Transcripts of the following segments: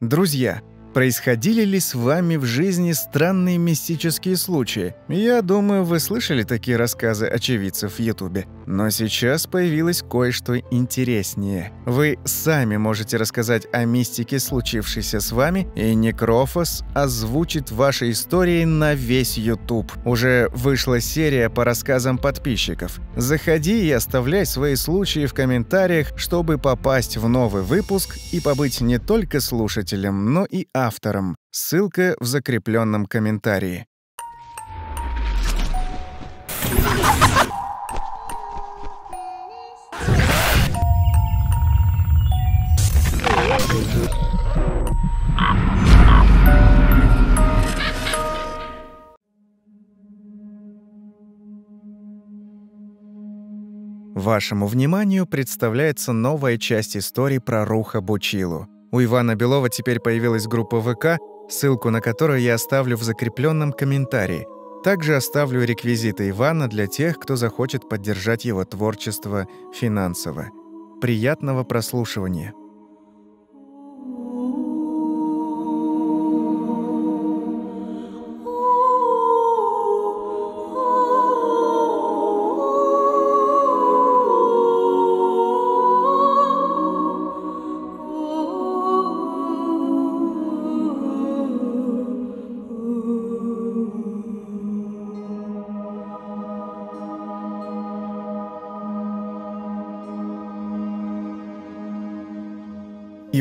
Друзья, Происходили ли с вами в жизни странные мистические случаи? Я думаю, вы слышали такие рассказы очевидцев в Ютубе. Но сейчас появилось кое-что интереснее. Вы сами можете рассказать о мистике, случившейся с вами, и Некрофос озвучит ваши истории на весь Ютуб. Уже вышла серия по рассказам подписчиков. Заходи и оставляй свои случаи в комментариях, чтобы попасть в новый выпуск и побыть не только слушателем, но и автором. Ссылка в закрепленном комментарии. Вашему вниманию представляется новая часть истории про Руха Бучилу — у Ивана Белова теперь появилась группа ВК, ссылку на которую я оставлю в закрепленном комментарии. Также оставлю реквизиты Ивана для тех, кто захочет поддержать его творчество финансово. Приятного прослушивания!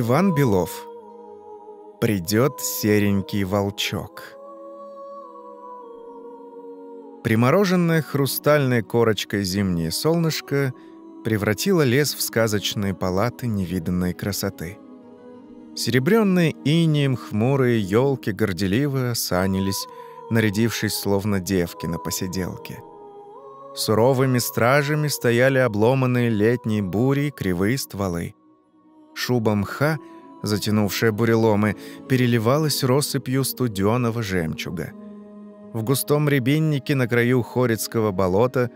Иван Белов. Придет серенький волчок. Примороженное хрустальной корочкой зимнее солнышко превратило лес в сказочные палаты невиданной красоты. Серебряные инием хмурые елки горделиво осанились, нарядившись словно девки на посиделке. Суровыми стражами стояли обломанные летней бурей кривые стволы. Шуба мха, затянувшая буреломы, переливалась россыпью студеного жемчуга. В густом рябиннике на краю Хорицкого болота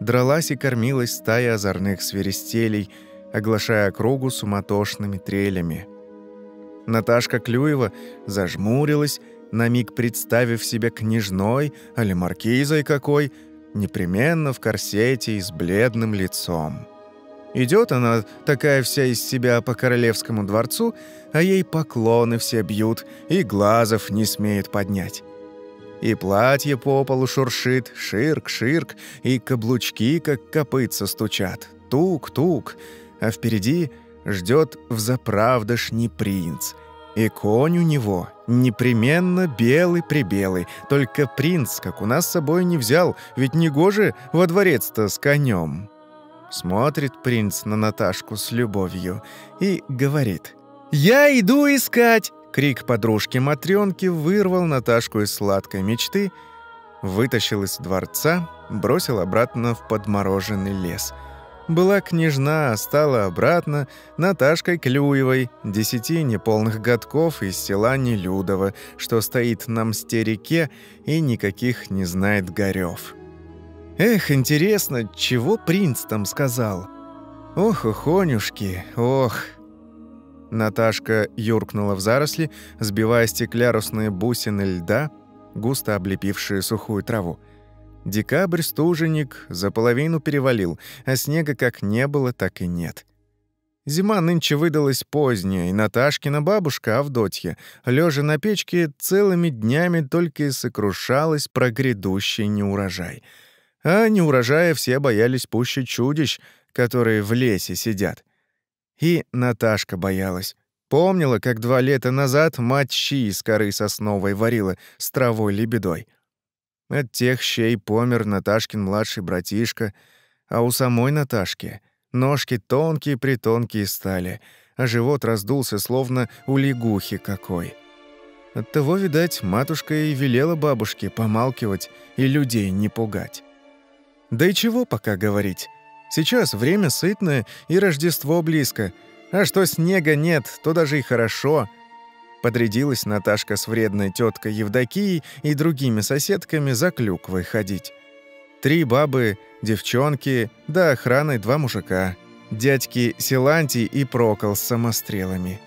дралась и кормилась стая озорных свиристелей, оглашая округу суматошными трелями. Наташка Клюева зажмурилась, на миг представив себя княжной, али маркизой какой, непременно в корсете и с бледным лицом. Идет она такая вся из себя по королевскому дворцу, а ей поклоны все бьют и глазов не смеет поднять. И платье по полу шуршит, ширк-ширк, и каблучки, как копытца, стучат. Тук-тук, а впереди ждет взаправдошний принц. И конь у него непременно белый-прибелый, только принц, как у нас с собой не взял, ведь не гоже во дворец-то с конем. Смотрит принц на Наташку с любовью и говорит «Я иду искать!» Крик подружки Матрёнки вырвал Наташку из сладкой мечты, вытащил из дворца, бросил обратно в подмороженный лес. Была княжна, а стала обратно Наташкой Клюевой, десяти неполных годков из села Нелюдово, что стоит на мсте реке и никаких не знает горёв. Эх, интересно, чего принц там сказал? Ох, охонюшки, ох. Наташка юркнула в заросли, сбивая стеклярусные бусины льда, густо облепившие сухую траву. Декабрь стуженик за половину перевалил, а снега как не было, так и нет. Зима нынче выдалась поздняя, и Наташкина бабушка Авдотья, лежа на печке, целыми днями только и сокрушалась про грядущий неурожай — а неурожая все боялись пуще чудищ, которые в лесе сидят. И Наташка боялась. Помнила, как два лета назад мать щи из коры сосновой варила с травой-лебедой. От тех щей помер Наташкин младший братишка, а у самой Наташки ножки тонкие-притонкие стали, а живот раздулся, словно у лягухи какой. Оттого, видать, матушка и велела бабушке помалкивать и людей не пугать. Да и чего пока говорить. Сейчас время сытное и Рождество близко. А что снега нет, то даже и хорошо. Подрядилась Наташка с вредной теткой Евдокией и другими соседками за клюквой ходить. Три бабы, девчонки, да охраной два мужика. Дядьки Силантий и Прокол с самострелами.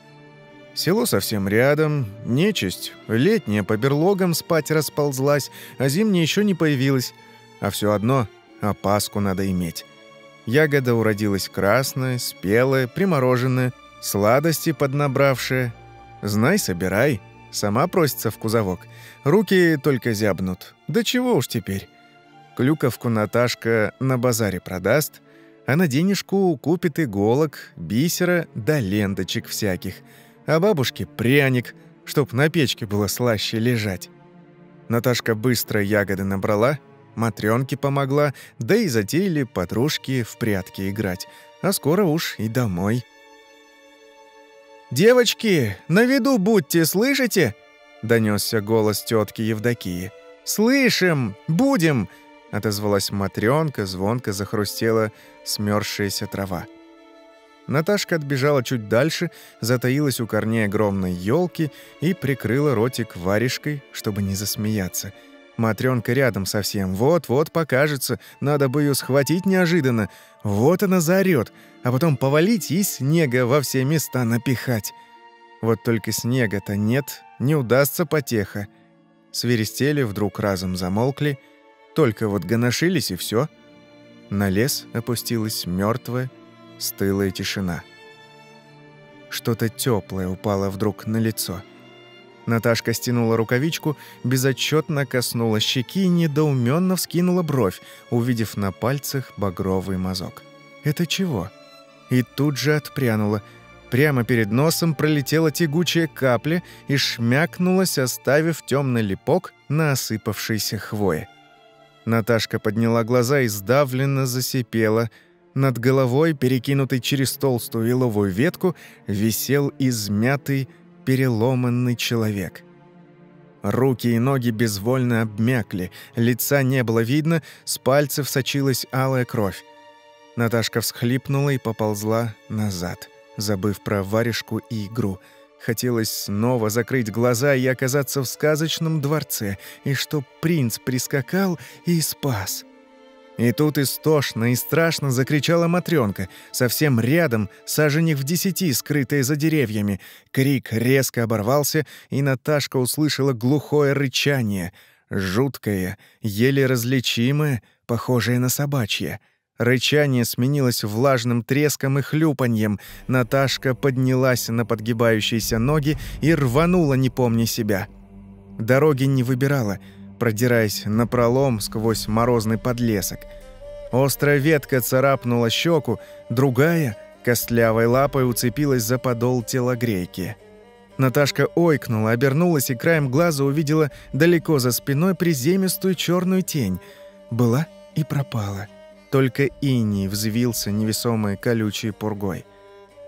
Село совсем рядом, нечисть, летняя по берлогам спать расползлась, а зимняя еще не появилась. А все одно опаску надо иметь. Ягода уродилась красная, спелая, примороженная, сладости поднабравшая. Знай, собирай. Сама просится в кузовок. Руки только зябнут. Да чего уж теперь. Клюковку Наташка на базаре продаст, а на денежку купит иголок, бисера да ленточек всяких — а бабушке пряник, чтоб на печке было слаще лежать. Наташка быстро ягоды набрала, матрёнке помогла, да и затеяли подружки в прятки играть, а скоро уж и домой. «Девочки, на виду будьте, слышите?» — донёсся голос тётки Евдокии. «Слышим! Будем!» — отозвалась матрёнка, звонко захрустела смёрзшаяся трава. Наташка отбежала чуть дальше, затаилась у корней огромной елки и прикрыла ротик варежкой, чтобы не засмеяться. Матрёнка рядом совсем. Вот-вот покажется. Надо бы ее схватить неожиданно. Вот она заорёт, а потом повалить и снега во все места напихать. Вот только снега-то нет, не удастся потеха. Свиристели вдруг разом замолкли, только вот гоношились и все. На лес опустилась мертвая, стылая тишина. Что-то теплое упало вдруг на лицо. Наташка стянула рукавичку, безотчетно коснулась щеки и недоуменно вскинула бровь, увидев на пальцах багровый мазок. «Это чего?» И тут же отпрянула. Прямо перед носом пролетела тягучая капля и шмякнулась, оставив темный липок на осыпавшейся хвое. Наташка подняла глаза и сдавленно засипела – над головой, перекинутый через толстую еловую ветку, висел измятый, переломанный человек. Руки и ноги безвольно обмякли, лица не было видно, с пальцев сочилась алая кровь. Наташка всхлипнула и поползла назад, забыв про варежку и игру. Хотелось снова закрыть глаза и оказаться в сказочном дворце, и чтоб принц прискакал и спас. И тут истошно и страшно закричала Матрёнка, совсем рядом, саженек в десяти, скрытая за деревьями. Крик резко оборвался, и Наташка услышала глухое рычание, жуткое, еле различимое, похожее на собачье. Рычание сменилось влажным треском и хлюпаньем. Наташка поднялась на подгибающиеся ноги и рванула, не помня себя. Дороги не выбирала — продираясь напролом сквозь морозный подлесок. Острая ветка царапнула щеку, другая костлявой лапой уцепилась за подол телогрейки. Наташка ойкнула, обернулась и краем глаза увидела далеко за спиной приземистую черную тень. Была и пропала. Только иней взвился невесомой колючей пургой.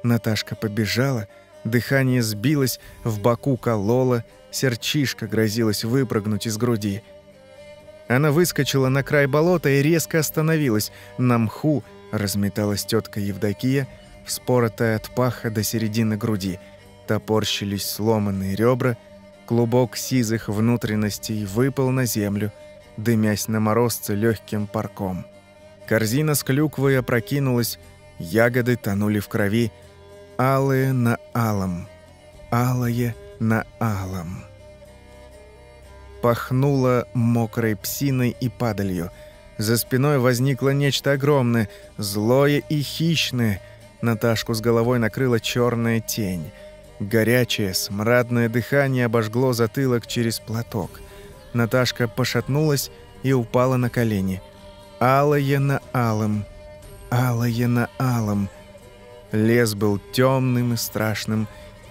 Наташка побежала, дыхание сбилось, в боку кололо, Серчишка грозилась выпрыгнуть из груди. Она выскочила на край болота и резко остановилась. На мху разметалась тетка Евдокия, вспоротая от паха до середины груди. Топорщились сломанные ребра, клубок сизых внутренностей выпал на землю, дымясь на морозце легким парком. Корзина с клюквой опрокинулась, ягоды тонули в крови, алые на алом, алое на алом. Пахнуло мокрой псиной и падалью. За спиной возникло нечто огромное, злое и хищное. Наташку с головой накрыла черная тень. Горячее, смрадное дыхание обожгло затылок через платок. Наташка пошатнулась и упала на колени. Алое на алом, алое на алом. Лес был темным и страшным,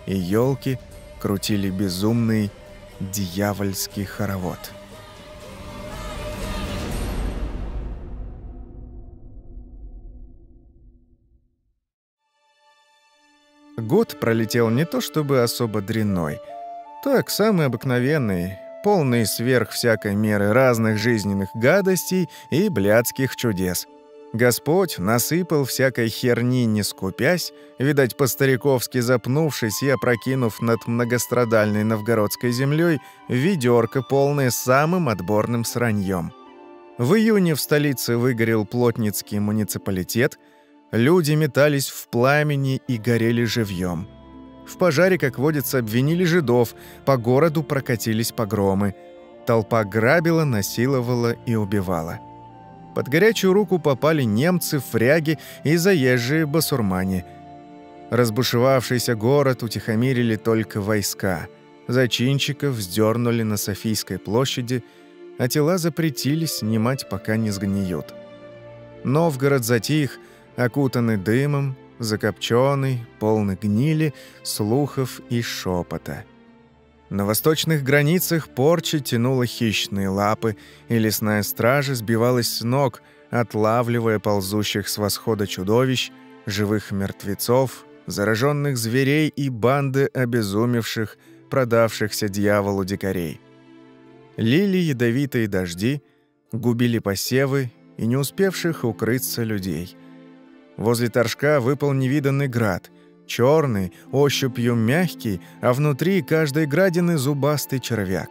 и елки — крутили безумный дьявольский хоровод. Год пролетел не то чтобы особо дрянной, так, самый обыкновенный, полный сверх всякой меры разных жизненных гадостей и блядских чудес — Господь насыпал всякой херни, не скупясь, видать, по-стариковски запнувшись и опрокинув над многострадальной новгородской землей ведерко, полное самым отборным сраньем. В июне в столице выгорел плотницкий муниципалитет, люди метались в пламени и горели живьем. В пожаре, как водится, обвинили жидов, по городу прокатились погромы. Толпа грабила, насиловала и убивала. Под горячую руку попали немцы, фряги и заезжие басурмане. Разбушевавшийся город утихомирили только войска. Зачинщиков вздернули на Софийской площади, а тела запретили снимать, пока не сгниют. Новгород затих, окутанный дымом, закопченный, полный гнили, слухов и шепота. На восточных границах порча тянула хищные лапы, и лесная стража сбивалась с ног, отлавливая ползущих с восхода чудовищ, живых мертвецов, зараженных зверей и банды обезумевших, продавшихся дьяволу дикарей. Лили ядовитые дожди, губили посевы и не успевших укрыться людей. Возле торжка выпал невиданный град — черный, ощупью мягкий, а внутри каждой градины зубастый червяк.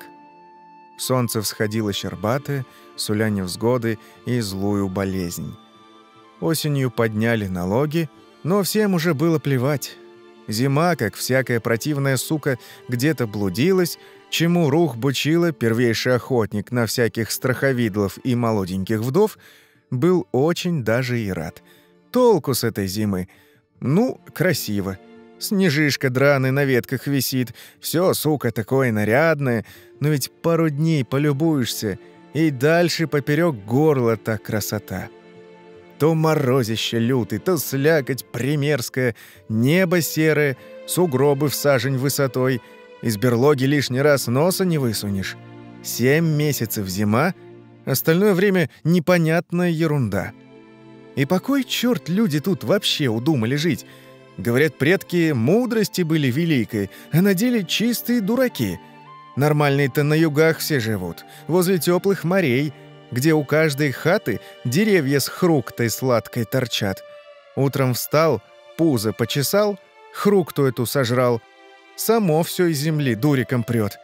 Солнце всходило щербатое, суля невзгоды и злую болезнь. Осенью подняли налоги, но всем уже было плевать. Зима, как всякая противная сука, где-то блудилась, чему рух бучила первейший охотник на всяких страховидлов и молоденьких вдов, был очень даже и рад. Толку с этой зимы — ну, красиво. Снежишка драный на ветках висит. Все, сука, такое нарядное. Но ведь пару дней полюбуешься, и дальше поперек горла та красота. То морозище лютый, то слякоть примерская, небо серое, сугробы в сажень высотой. Из берлоги лишний раз носа не высунешь. Семь месяцев зима, остальное время непонятная ерунда. И по кой черт люди тут вообще удумали жить? Говорят, предки мудрости были великой, а на деле чистые дураки. Нормальные-то на югах все живут, возле теплых морей, где у каждой хаты деревья с хруктой сладкой торчат. Утром встал, пузо почесал, хрукту эту сожрал. Само все из земли дуриком прет.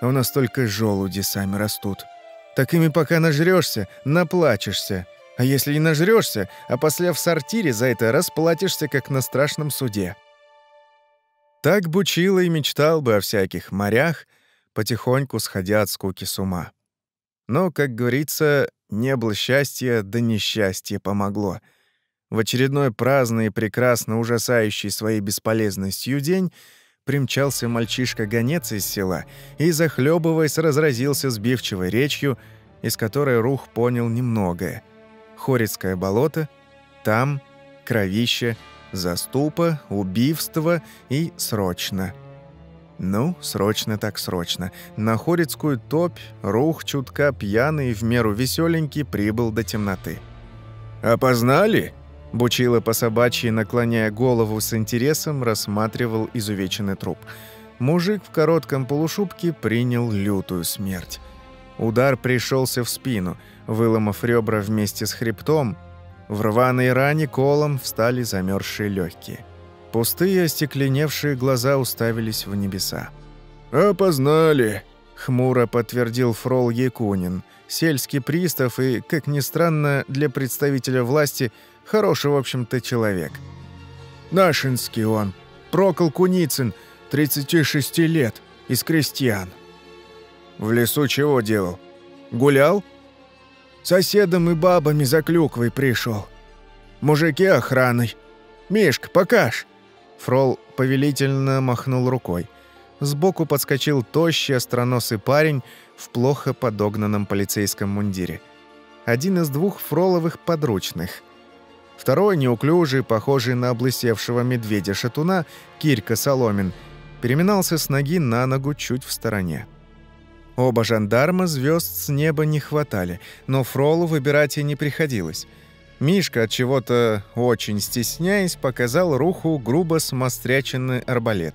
А у нас только желуди сами растут. Такими пока нажрешься, наплачешься. А если и нажрёшься, а после в сортире за это расплатишься, как на страшном суде. Так Бучила и мечтал бы о всяких морях, потихоньку сходя от скуки с ума. Но, как говорится, не было счастья, да несчастье помогло. В очередной праздный и прекрасно ужасающий своей бесполезностью день примчался мальчишка-гонец из села и, захлебываясь, разразился сбивчивой речью, из которой Рух понял немногое — Хорицкое болото, там кровище, заступа, убийство и срочно. Ну, срочно так срочно. На Хорицкую топь рух чутка пьяный в меру веселенький прибыл до темноты. «Опознали?» Бучила по собачьи, наклоняя голову с интересом, рассматривал изувеченный труп. Мужик в коротком полушубке принял лютую смерть. Удар пришелся в спину – Выломав ребра вместе с хребтом, в рваной ране колом встали замерзшие легкие. Пустые остекленевшие глаза уставились в небеса. «Опознали!» — хмуро подтвердил фрол Якунин, сельский пристав и, как ни странно, для представителя власти, хороший, в общем-то, человек. «Нашинский он, Прокол Куницын, 36 лет, из крестьян». «В лесу чего делал? Гулял?» Соседом и бабами за клюквой пришел. Мужики охраной. Мишка, покаж!» Фрол повелительно махнул рукой. Сбоку подскочил тощий остроносый парень в плохо подогнанном полицейском мундире. Один из двух фроловых подручных. Второй, неуклюжий, похожий на облысевшего медведя-шатуна, Кирька Соломин, переминался с ноги на ногу чуть в стороне. Оба жандарма звезд с неба не хватали, но Фролу выбирать и не приходилось. Мишка, от чего-то очень стесняясь, показал Руху грубо смостряченный арбалет.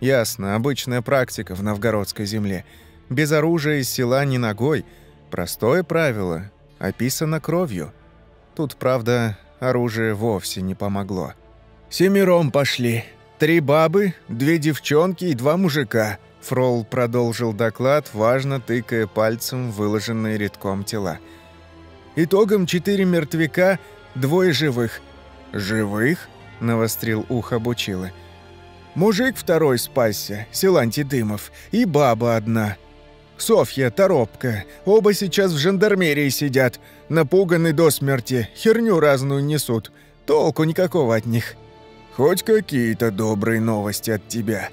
Ясно, обычная практика в новгородской земле. Без оружия из села ни ногой. Простое правило, описано кровью. Тут, правда, оружие вовсе не помогло. «Семером пошли. Три бабы, две девчонки и два мужика», Фрол продолжил доклад, важно тыкая пальцем выложенные редком тела. «Итогом четыре мертвяка, двое живых». «Живых?» — навострил ухо Бучилы. Мужик второй спасся, Силантий Дымов, и баба одна. Софья, Торопка, оба сейчас в жандармерии сидят, напуганы до смерти, херню разную несут. Толку никакого от них. Хоть какие-то добрые новости от тебя».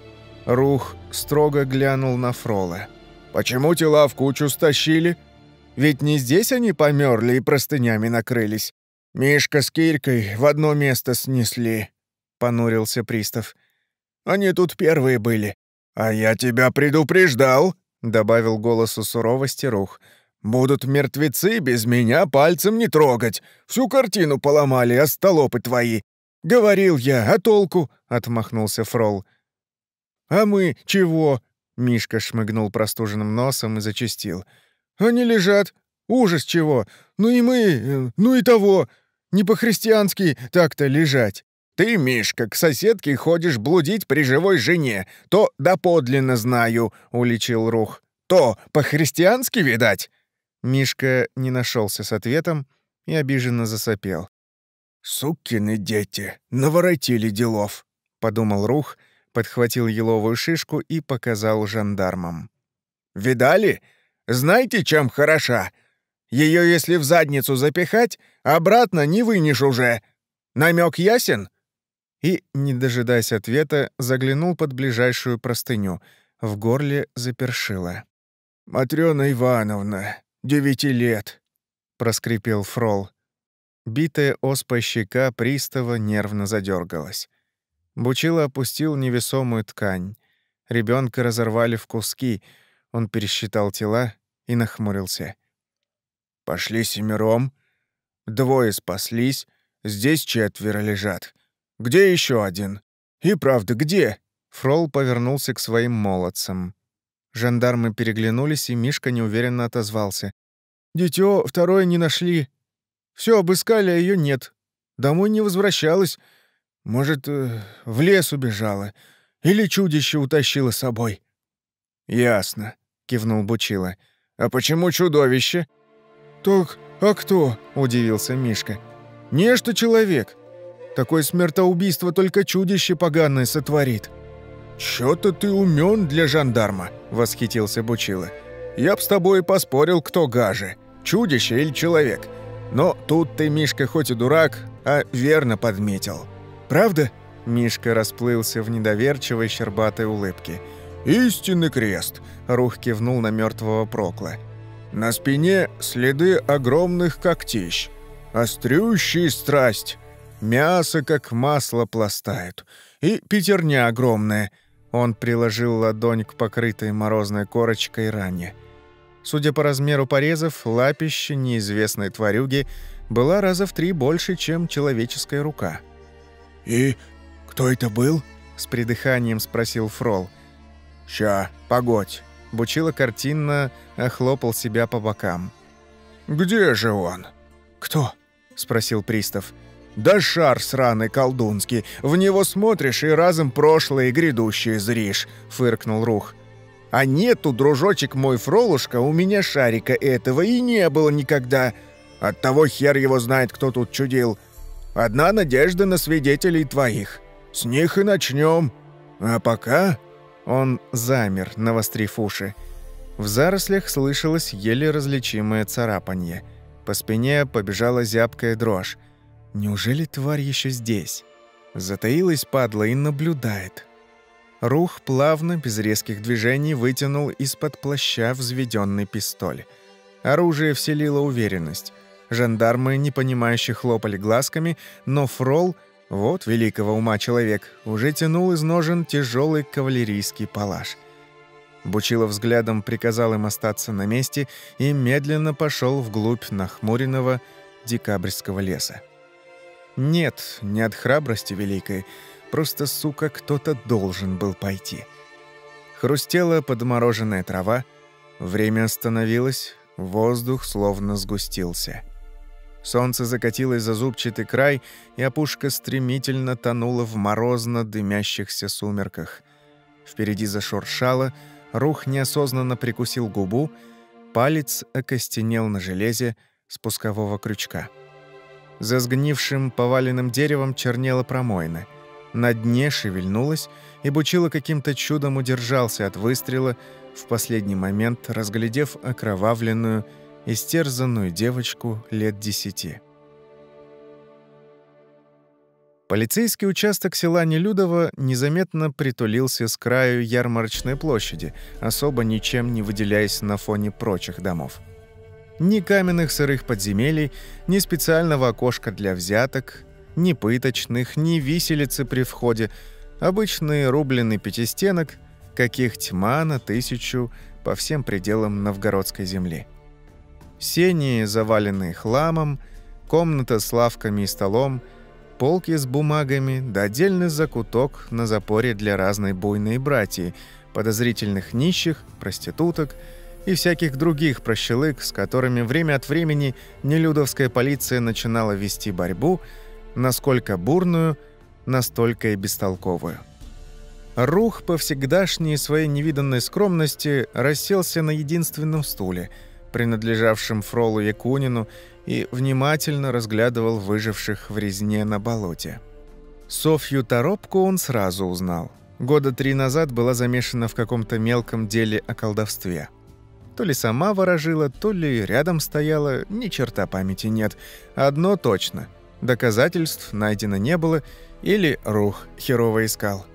Рух строго глянул на Фрола. «Почему тела в кучу стащили? Ведь не здесь они померли и простынями накрылись. Мишка с Кирькой в одно место снесли», — понурился пристав. «Они тут первые были. А я тебя предупреждал», — добавил голосу суровости Рух. «Будут мертвецы без меня пальцем не трогать. Всю картину поломали, остолопы твои. Говорил я, а толку?» — отмахнулся Фрол. «А мы чего?» — Мишка шмыгнул простуженным носом и зачастил. «Они лежат. Ужас чего. Ну и мы, э, ну и того. Не по-христиански так-то лежать. Ты, Мишка, к соседке ходишь блудить при живой жене. То доподлинно знаю», — уличил Рух. «То по-христиански, видать?» Мишка не нашелся с ответом и обиженно засопел. «Сукины дети, наворотили делов», — подумал Рух, подхватил еловую шишку и показал жандармам. «Видали? Знаете, чем хороша? Ее, если в задницу запихать, обратно не вынешь уже. Намек ясен?» И, не дожидаясь ответа, заглянул под ближайшую простыню. В горле запершило. «Матрёна Ивановна, девяти лет», — проскрипел Фрол. Битая оспа щека пристава нервно задергалась. Бучило опустил невесомую ткань. Ребенка разорвали в куски. Он пересчитал тела и нахмурился. «Пошли семером. Двое спаслись. Здесь четверо лежат. Где еще один? И правда, где?» Фрол повернулся к своим молодцам. Жандармы переглянулись, и Мишка неуверенно отозвался. «Дитё второе не нашли. Все обыскали, а ее нет. Домой не возвращалась. Может, э, в лес убежала. Или чудище утащило с собой». «Ясно», — кивнул Бучила. «А почему чудовище?» «Так, а кто?» — удивился Мишка. «Нечто человек. Такое смертоубийство только чудище поганое сотворит». «Чё-то ты умен для жандарма», — восхитился Бучила. «Я б с тобой поспорил, кто гаже, чудище или человек. Но тут ты, Мишка, хоть и дурак, а верно подметил. Правда?» Мишка расплылся в недоверчивой щербатой улыбке. «Истинный крест!» — Рух кивнул на мертвого Прокла. «На спине следы огромных когтищ. Острющие страсть. Мясо, как масло, пластает. И пятерня огромная». Он приложил ладонь к покрытой морозной корочкой ране. Судя по размеру порезов, лапище неизвестной тварюги была раза в три больше, чем человеческая рука. «И кто это был?» — с придыханием спросил Фрол. «Ща, погодь». Бучило картинно охлопал себя по бокам. «Где же он?» «Кто?» — спросил пристав. «Да шар сраный колдунский. В него смотришь и разом прошлое и грядущее зришь», — фыркнул Рух. А нету, дружочек мой Фролушка, у меня шарика этого и не было никогда. Оттого хер его знает, кто тут чудил. Одна надежда на свидетелей твоих. С них и начнем. А пока...» Он замер, навострив уши. В зарослях слышалось еле различимое царапанье. По спине побежала зябкая дрожь. Неужели тварь еще здесь? Затаилась падла и наблюдает. Рух плавно, без резких движений, вытянул из-под плаща взведенный пистоль. Оружие вселило уверенность. Жандармы, непонимающе хлопали глазками, но Фрол, вот великого ума человек, уже тянул из ножен тяжелый кавалерийский палаш. Бучилов взглядом приказал им остаться на месте и медленно пошел вглубь нахмуренного декабрьского леса. Нет, не от храбрости великой, Просто, сука, кто-то должен был пойти. Хрустела подмороженная трава, время остановилось, воздух словно сгустился. Солнце закатилось за зубчатый край, и опушка стремительно тонула в морозно дымящихся сумерках. Впереди зашуршало, рух неосознанно прикусил губу, палец окостенел на железе спускового крючка. За сгнившим поваленным деревом чернела промоина — на дне шевельнулась, и Бучило каким-то чудом удержался от выстрела, в последний момент разглядев окровавленную, истерзанную девочку лет десяти. Полицейский участок села Нелюдово незаметно притулился с краю ярмарочной площади, особо ничем не выделяясь на фоне прочих домов. Ни каменных сырых подземелий, ни специального окошка для взяток, ни пыточных, ни виселицы при входе, обычный рубленый пятистенок, каких тьма на тысячу по всем пределам новгородской земли. Сени, заваленные хламом, комната с лавками и столом — полки с бумагами, да отдельный закуток на запоре для разной буйной братьи, подозрительных нищих, проституток и всяких других прощелык, с которыми время от времени нелюдовская полиция начинала вести борьбу, насколько бурную, настолько и бестолковую. Рух по всегдашней своей невиданной скромности расселся на единственном стуле, принадлежавшем Фролу Якунину и внимательно разглядывал выживших в резне на болоте. Софью Торопку он сразу узнал. Года три назад была замешана в каком-то мелком деле о колдовстве. То ли сама ворожила, то ли рядом стояла, ни черта памяти нет. Одно точно. Доказательств найдено не было, или Рух херово искал.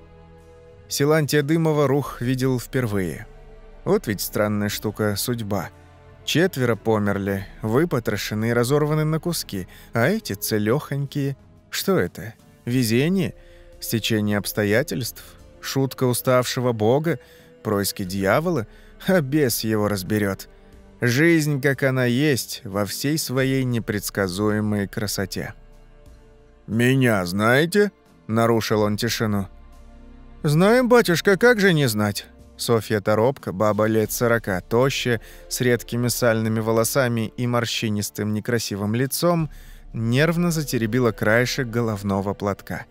Силантия Дымова Рух видел впервые. Вот ведь странная штука судьба — Четверо померли, выпотрошены и разорваны на куски, а эти целёхонькие. Что это? Везение? Стечение обстоятельств? Шутка уставшего бога? Происки дьявола? А бес его разберет. Жизнь, как она есть, во всей своей непредсказуемой красоте. «Меня знаете?» — нарушил он тишину. «Знаем, батюшка, как же не знать?» Софья Торопка, баба лет сорока, тощая, с редкими сальными волосами и морщинистым некрасивым лицом, нервно затеребила краешек головного платка.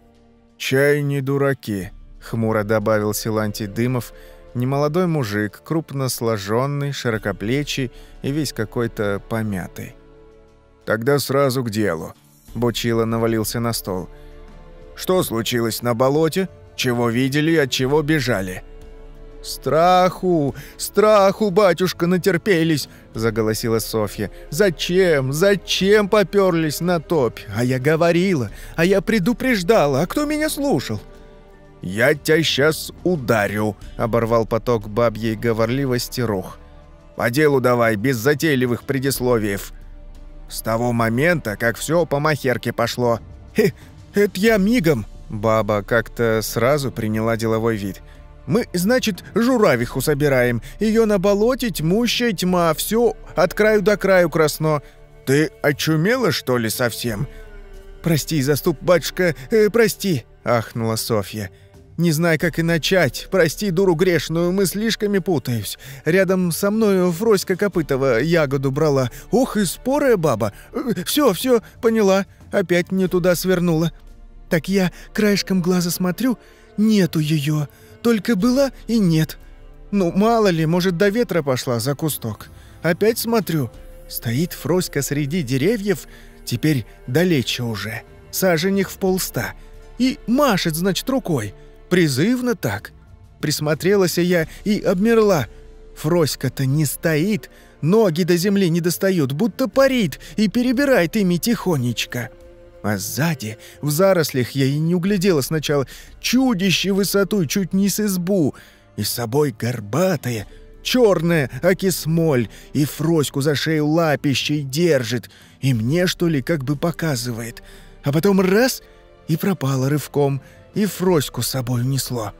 «Чай не дураки», — хмуро добавил Силантий Дымов, немолодой мужик, крупно сложенный, широкоплечий и весь какой-то помятый. «Тогда сразу к делу», — Бучило навалился на стол. «Что случилось на болоте? Чего видели и от чего бежали?» «Страху! Страху, батюшка, натерпелись!» — заголосила Софья. «Зачем? Зачем попёрлись на топь? А я говорила, а я предупреждала, а кто меня слушал?» «Я тебя сейчас ударю», — оборвал поток бабьей говорливости Рух. «По делу давай, без затейливых предисловиев. С того момента, как все по махерке пошло». «Хе, это я мигом!» Баба как-то сразу приняла деловой вид — мы, значит, журавиху собираем. Ее на болоте тьмущая тьма, все от краю до краю красно. Ты очумела, что ли, совсем?» «Прости, заступ, батюшка, э, прости», — ахнула Софья. «Не знаю, как и начать. Прости, дуру грешную, мы слишком путаюсь. Рядом со мною Фроська Копытова ягоду брала. Ох, и спорая баба. Все, все, поняла. Опять не туда свернула. Так я краешком глаза смотрю, нету ее. Только была и нет. Ну, мало ли, может, до ветра пошла за кусток. Опять смотрю, стоит Фроська среди деревьев, теперь далече уже, саженек в полста, и машет, значит, рукой. Призывно так. Присмотрелась я и обмерла. Фроська-то не стоит, ноги до земли не достают, будто парит и перебирает ими тихонечко. А сзади, в зарослях, я и не углядела сначала, чудище высотой чуть не с избу, и с собой горбатая, черная, акисмоль, и Фроську за шею лапищей держит, и мне, что ли, как бы показывает. А потом раз — и пропала рывком, и Фроську с собой унесло.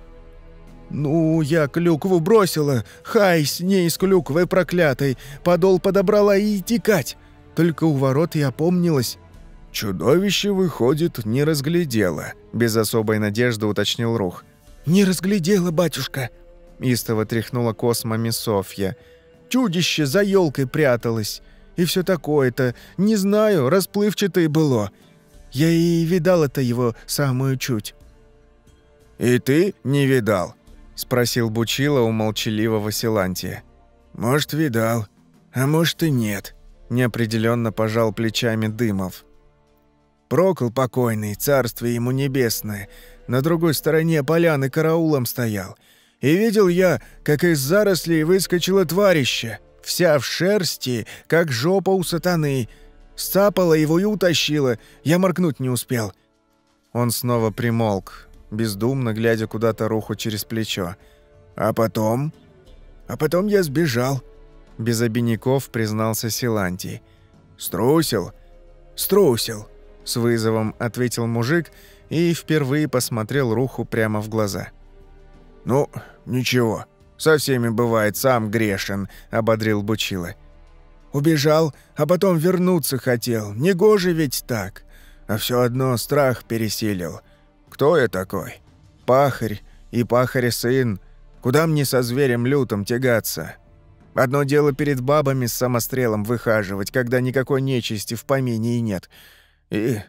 Ну, я клюкву бросила, хай с ней с клюквой проклятой, подол подобрала и текать. Только у ворот я опомнилась, «Чудовище, выходит, не разглядело», — без особой надежды уточнил Рух. «Не разглядела, батюшка», — истово тряхнула космами Софья. «Чудище за елкой пряталось. И все такое-то, не знаю, расплывчатое было. Я и видал это его самую чуть». «И ты не видал?» — спросил Бучила у молчаливого Силантия. «Может, видал, а может и нет», — неопределенно пожал плечами Дымов. Прокол покойный, царствие ему небесное, на другой стороне поляны караулом стоял. И видел я, как из зарослей выскочила тварища, вся в шерсти, как жопа у сатаны. Стапала его и утащила, я моркнуть не успел. Он снова примолк, бездумно глядя куда-то руху через плечо. А потом? А потом я сбежал. Без обиняков признался Силантий. «Струсил? Струсил!» С вызовом ответил мужик и впервые посмотрел Руху прямо в глаза. «Ну, ничего, со всеми бывает, сам грешен», — ободрил Бучила. «Убежал, а потом вернуться хотел. Негоже ведь так. А все одно страх пересилил. Кто я такой? Пахарь и пахарь сын. Куда мне со зверем лютым тягаться? Одно дело перед бабами с самострелом выхаживать, когда никакой нечисти в помине и нет. И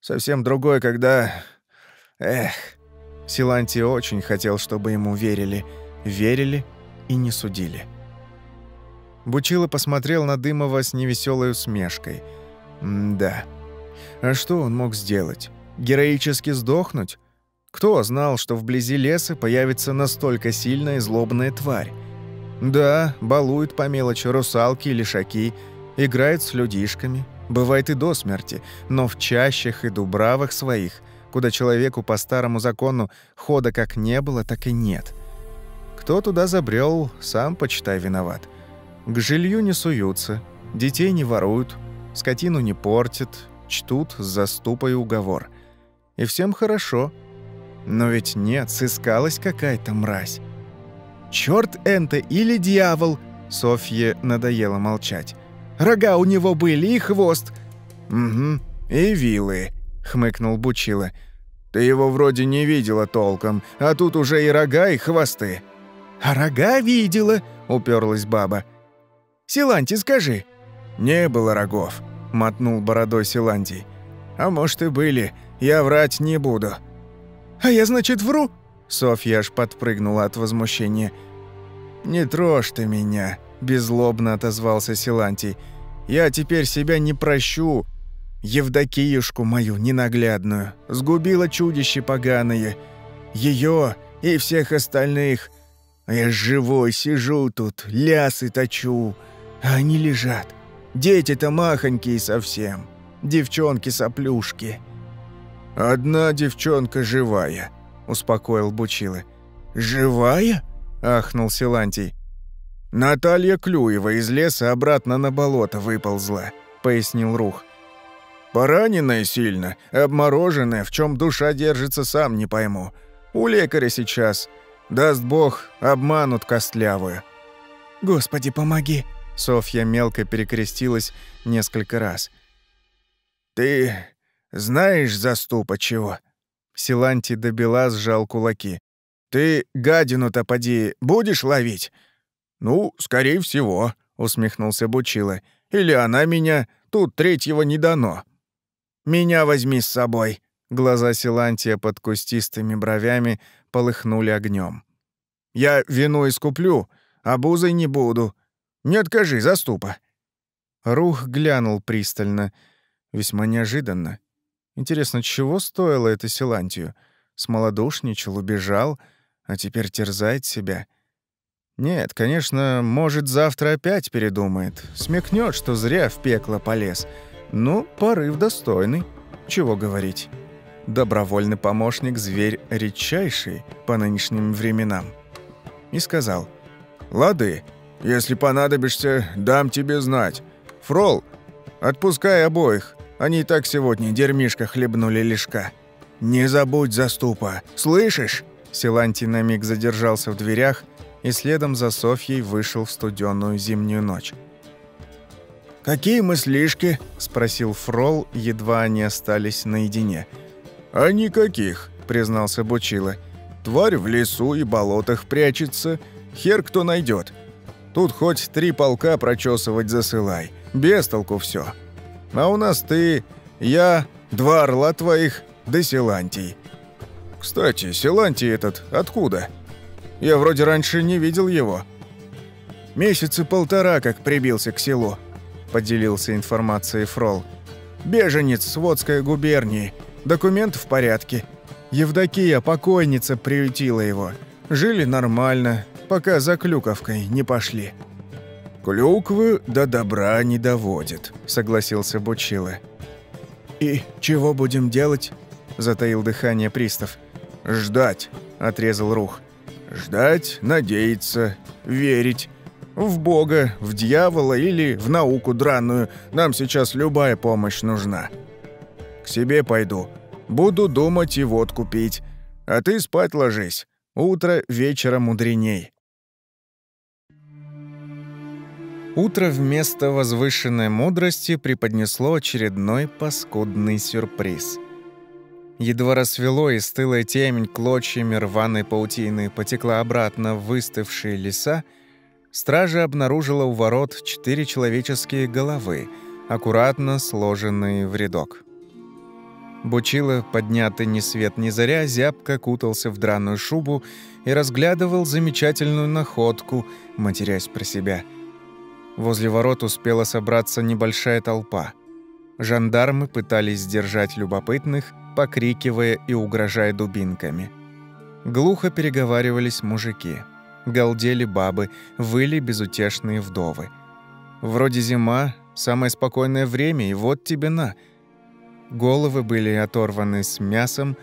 совсем другое, когда... Эх... Силантий очень хотел, чтобы ему верили. Верили и не судили. Бучило посмотрел на Дымова с невеселой усмешкой. «Да. А что он мог сделать? Героически сдохнуть? Кто знал, что вблизи леса появится настолько сильная и злобная тварь? Да, балует по мелочи русалки или шаки, играет с людишками, бывает и до смерти, но в чащах и дубравах своих, куда человеку по старому закону хода как не было, так и нет. Кто туда забрел, сам, почитай, виноват. К жилью не суются, детей не воруют, скотину не портят, чтут с заступой уговор. И всем хорошо. Но ведь нет, сыскалась какая-то мразь. Черт энто или дьявол!» Софье надоело молчать. «Рога у него были и хвост!» «Угу, и вилы», — хмыкнул Бучила. «Ты его вроде не видела толком, а тут уже и рога, и хвосты». «А рога видела», — уперлась баба. «Силанти, скажи». «Не было рогов», — мотнул бородой Силантий. «А может и были, я врать не буду». «А я, значит, вру?» Софья аж подпрыгнула от возмущения. «Не трожь ты меня», – беззлобно отозвался Силантий. «Я теперь себя не прощу. Евдокиюшку мою ненаглядную. Сгубила чудище поганое. Ее и всех остальных. Я живой сижу тут, лясы точу. А они лежат. Дети-то махонькие совсем. Девчонки-соплюшки». «Одна девчонка живая», успокоил Бучилы. «Живая?» — ахнул Силантий. «Наталья Клюева из леса обратно на болото выползла», — пояснил Рух. «Пораненная сильно, обмороженная, в чем душа держится, сам не пойму. У лекаря сейчас. Даст бог, обманут костлявую». «Господи, помоги!» Софья мелко перекрестилась несколько раз. «Ты знаешь заступа чего?» Силанти до бела сжал кулаки. «Ты гадину-то поди будешь ловить?» «Ну, скорее всего», — усмехнулся Бучила. «Или она меня, тут третьего не дано». «Меня возьми с собой». Глаза Силантия под кустистыми бровями полыхнули огнем. «Я вину искуплю, а бузой не буду. Не откажи, заступа». Рух глянул пристально, весьма неожиданно. Интересно, чего стоило это Силантию? Смолодушничал, убежал, а теперь терзает себя. Нет, конечно, может, завтра опять передумает. Смекнет, что зря в пекло полез. Ну, порыв достойный. Чего говорить. Добровольный помощник — зверь редчайший по нынешним временам. И сказал, «Лады, если понадобишься, дам тебе знать. Фрол, отпускай обоих. Они и так сегодня дерьмишко хлебнули лишка. Не забудь заступа, слышишь?» Силантий на миг задержался в дверях и следом за Софьей вышел в студенную зимнюю ночь. «Какие мыслишки?» – спросил Фрол, едва они остались наедине. «А никаких», – признался Бучила. «Тварь в лесу и болотах прячется, хер кто найдет. Тут хоть три полка прочесывать засылай, без толку все. А у нас ты, я, два орла твоих, да Силантий. Кстати, Силантий этот откуда? Я вроде раньше не видел его. Месяца полтора как прибился к селу, поделился информацией Фрол. Беженец с Водской губернии. Документ в порядке. Евдокия, покойница, приютила его. Жили нормально, пока за Клюковкой не пошли». «Клюквы до добра не доводит», — согласился Бучила. «И чего будем делать?» — затаил дыхание пристав. «Ждать», — отрезал Рух. «Ждать, надеяться, верить. В Бога, в дьявола или в науку драную. Нам сейчас любая помощь нужна. К себе пойду. Буду думать и водку пить. А ты спать ложись. Утро вечера мудреней». Утро вместо возвышенной мудрости преподнесло очередной паскудный сюрприз. Едва рассвело, и стылая темень клочьями рваной паутины потекла обратно в выстывшие леса, стража обнаружила у ворот четыре человеческие головы, аккуратно сложенные в рядок. Бучило, поднятый ни свет ни заря, зябко кутался в драную шубу и разглядывал замечательную находку, матерясь про себя — Возле ворот успела собраться небольшая толпа. Жандармы пытались сдержать любопытных, покрикивая и угрожая дубинками. Глухо переговаривались мужики. Галдели бабы, выли безутешные вдовы. Вроде зима, самое спокойное время, и вот тебе на. Головы были оторваны с мясом,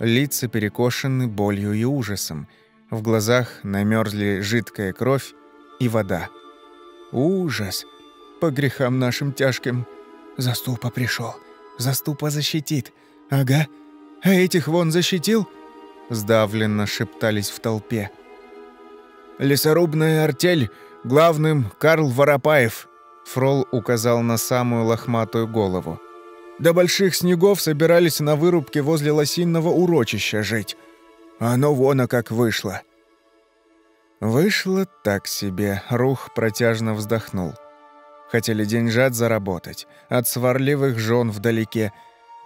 лица перекошены болью и ужасом. В глазах намерзли жидкая кровь и вода. Ужас! По грехам нашим тяжким. Заступа пришел. Заступа защитит. Ага. А этих вон защитил? Сдавленно шептались в толпе. Лесорубная артель, главным Карл Воропаев. Фрол указал на самую лохматую голову. До больших снегов собирались на вырубке возле лосинного урочища жить. Оно вон, а как вышло. Вышло так себе, Рух протяжно вздохнул. Хотели деньжат заработать, от сварливых жен вдалеке.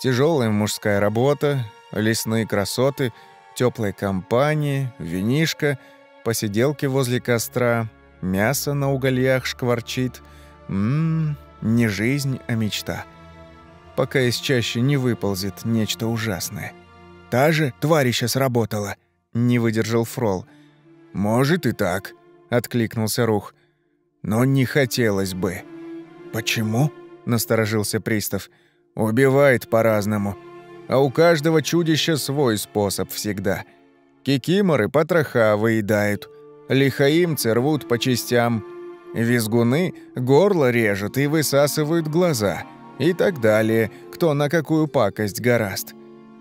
Тяжелая мужская работа, лесные красоты, теплая компания, винишка, посиделки возле костра, мясо на угольях шкварчит. Ммм, не жизнь, а мечта. Пока из чаще не выползет нечто ужасное. Та же тварища сработала, не выдержал Фрол — «Может и так», — откликнулся Рух. «Но не хотелось бы». «Почему?» — насторожился пристав. «Убивает по-разному. А у каждого чудища свой способ всегда. Кикиморы потроха выедают, лихаимцы рвут по частям, визгуны горло режут и высасывают глаза, и так далее, кто на какую пакость гораст.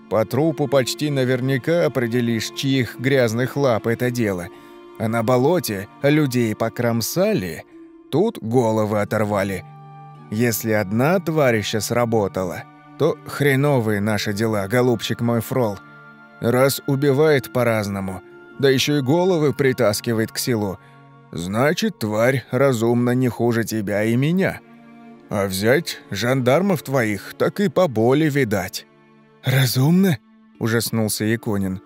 По трупу почти наверняка определишь, чьих грязных лап это дело — а на болоте людей покромсали, тут головы оторвали. Если одна тварища сработала, то хреновые наши дела, голубчик мой фрол. Раз убивает по-разному, да еще и головы притаскивает к селу, значит, тварь разумно не хуже тебя и меня. А взять жандармов твоих так и по боли видать». «Разумно?» – ужаснулся Якунин.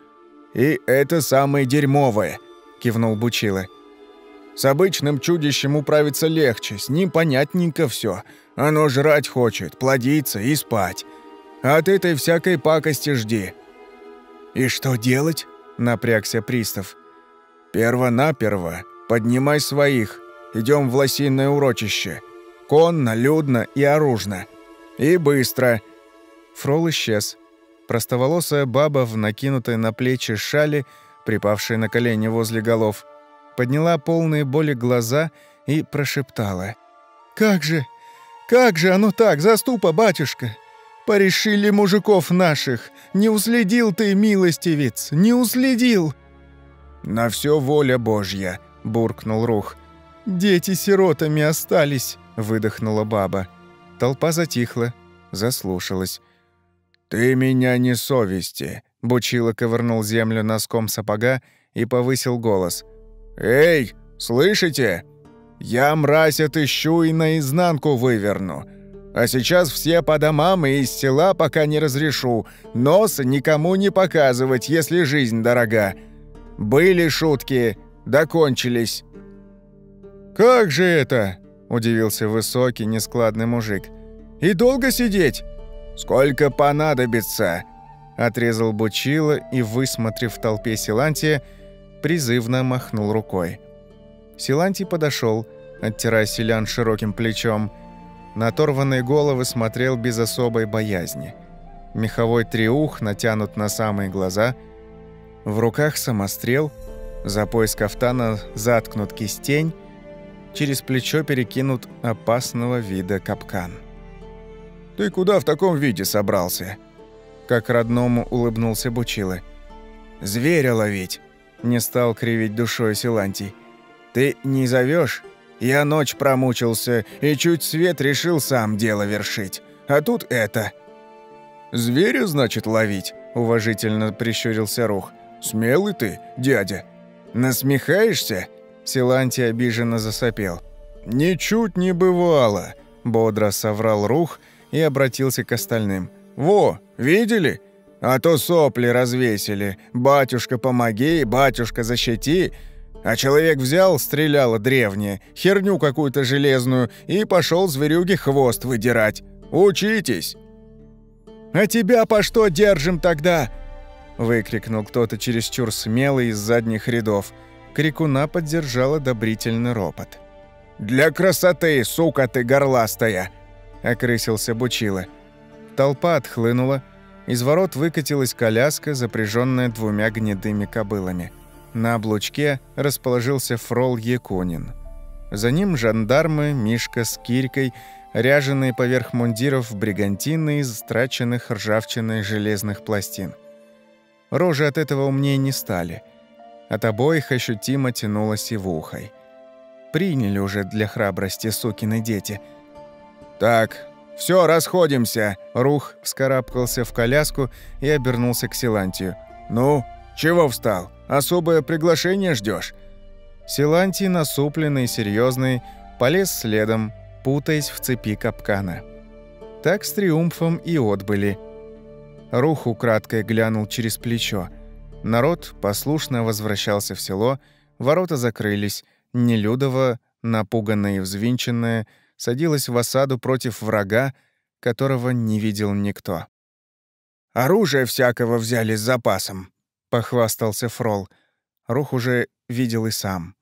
«И это самое дерьмовое –— кивнул Бучила. «С обычным чудищем управиться легче, с ним понятненько все. Оно жрать хочет, плодиться и спать. А от этой всякой пакости жди». «И что делать?» — напрягся пристав. «Перво-наперво поднимай своих. Идем в лосиное урочище. Конно, людно и оружно. И быстро». Фрол исчез. Простоволосая баба в накинутой на плечи шали — припавшая на колени возле голов, подняла полные боли глаза и прошептала. «Как же, как же оно так, заступа, батюшка! Порешили мужиков наших! Не уследил ты, милостивец, не уследил!» «На все воля Божья!» — буркнул Рух. «Дети сиротами остались!» — выдохнула баба. Толпа затихла, заслушалась. «Ты меня не совести!» Бучило ковырнул землю носком сапога и повысил голос. «Эй, слышите? Я мразь отыщу и наизнанку выверну. А сейчас все по домам и из села пока не разрешу. Нос никому не показывать, если жизнь дорога. Были шутки, докончились». «Как же это?» – удивился высокий, нескладный мужик. «И долго сидеть? «Сколько понадобится?» — отрезал Бучила и, высмотрев в толпе Силантия, призывно махнул рукой. Силантий подошел, оттирая селян широким плечом. На оторванные головы смотрел без особой боязни. Меховой триух натянут на самые глаза. В руках самострел, за пояс кафтана заткнут кистень, через плечо перекинут опасного вида капкан. «Ты куда в таком виде собрался?» Как родному улыбнулся Бучилы. «Зверя ловить!» Не стал кривить душой Силантий. «Ты не зовешь? Я ночь промучился и чуть свет решил сам дело вершить. А тут это...» «Зверя, значит, ловить?» — уважительно прищурился Рух. «Смелый ты, дядя. Насмехаешься?» Силантий обиженно засопел. «Ничуть не бывало», — бодро соврал Рух и обратился к остальным. «Во, видели? А то сопли развесили. Батюшка, помоги, батюшка, защити. А человек взял, стреляло древнее, херню какую-то железную, и пошел зверюге хвост выдирать. Учитесь!» «А тебя по что держим тогда?» выкрикнул кто-то чересчур смелый из задних рядов. Крикуна поддержал одобрительный ропот. «Для красоты, сука ты горластая!» — окрысился Бучила. Толпа отхлынула. Из ворот выкатилась коляска, запряженная двумя гнедыми кобылами. На облучке расположился фрол Якунин. За ним жандармы, Мишка с Кирькой, ряженые поверх мундиров бригантины из страченных ржавчиной железных пластин. Рожи от этого умнее не стали. От обоих ощутимо тянуло сивухой. Приняли уже для храбрости сукины дети. «Так, все, расходимся!» Рух вскарабкался в коляску и обернулся к Силантию. «Ну, чего встал? Особое приглашение ждешь? Силантий, насупленный и серьезный, полез следом, путаясь в цепи капкана. Так с триумфом и отбыли – Рух украдкой глянул через плечо. Народ послушно возвращался в село, ворота закрылись, Нелюдова, напуганная и взвинченная, садилась в осаду против врага, которого не видел никто. «Оружие всякого взяли с запасом», — похвастался Фрол. Рух уже видел и сам.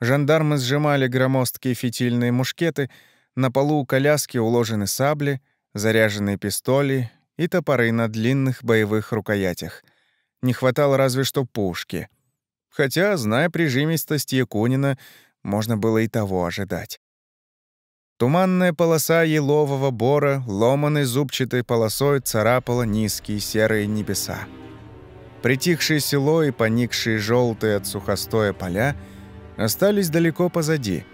Жандармы сжимали громоздкие фитильные мушкеты, на полу у коляски уложены сабли, заряженные пистоли и топоры на длинных боевых рукоятях. Не хватало разве что пушки. Хотя, зная прижимистость Якунина, можно было и того ожидать. Туманная полоса елового бора ломаной зубчатой полосой царапала низкие серые небеса. Притихшее село и поникшие желтые от сухостоя поля остались далеко позади.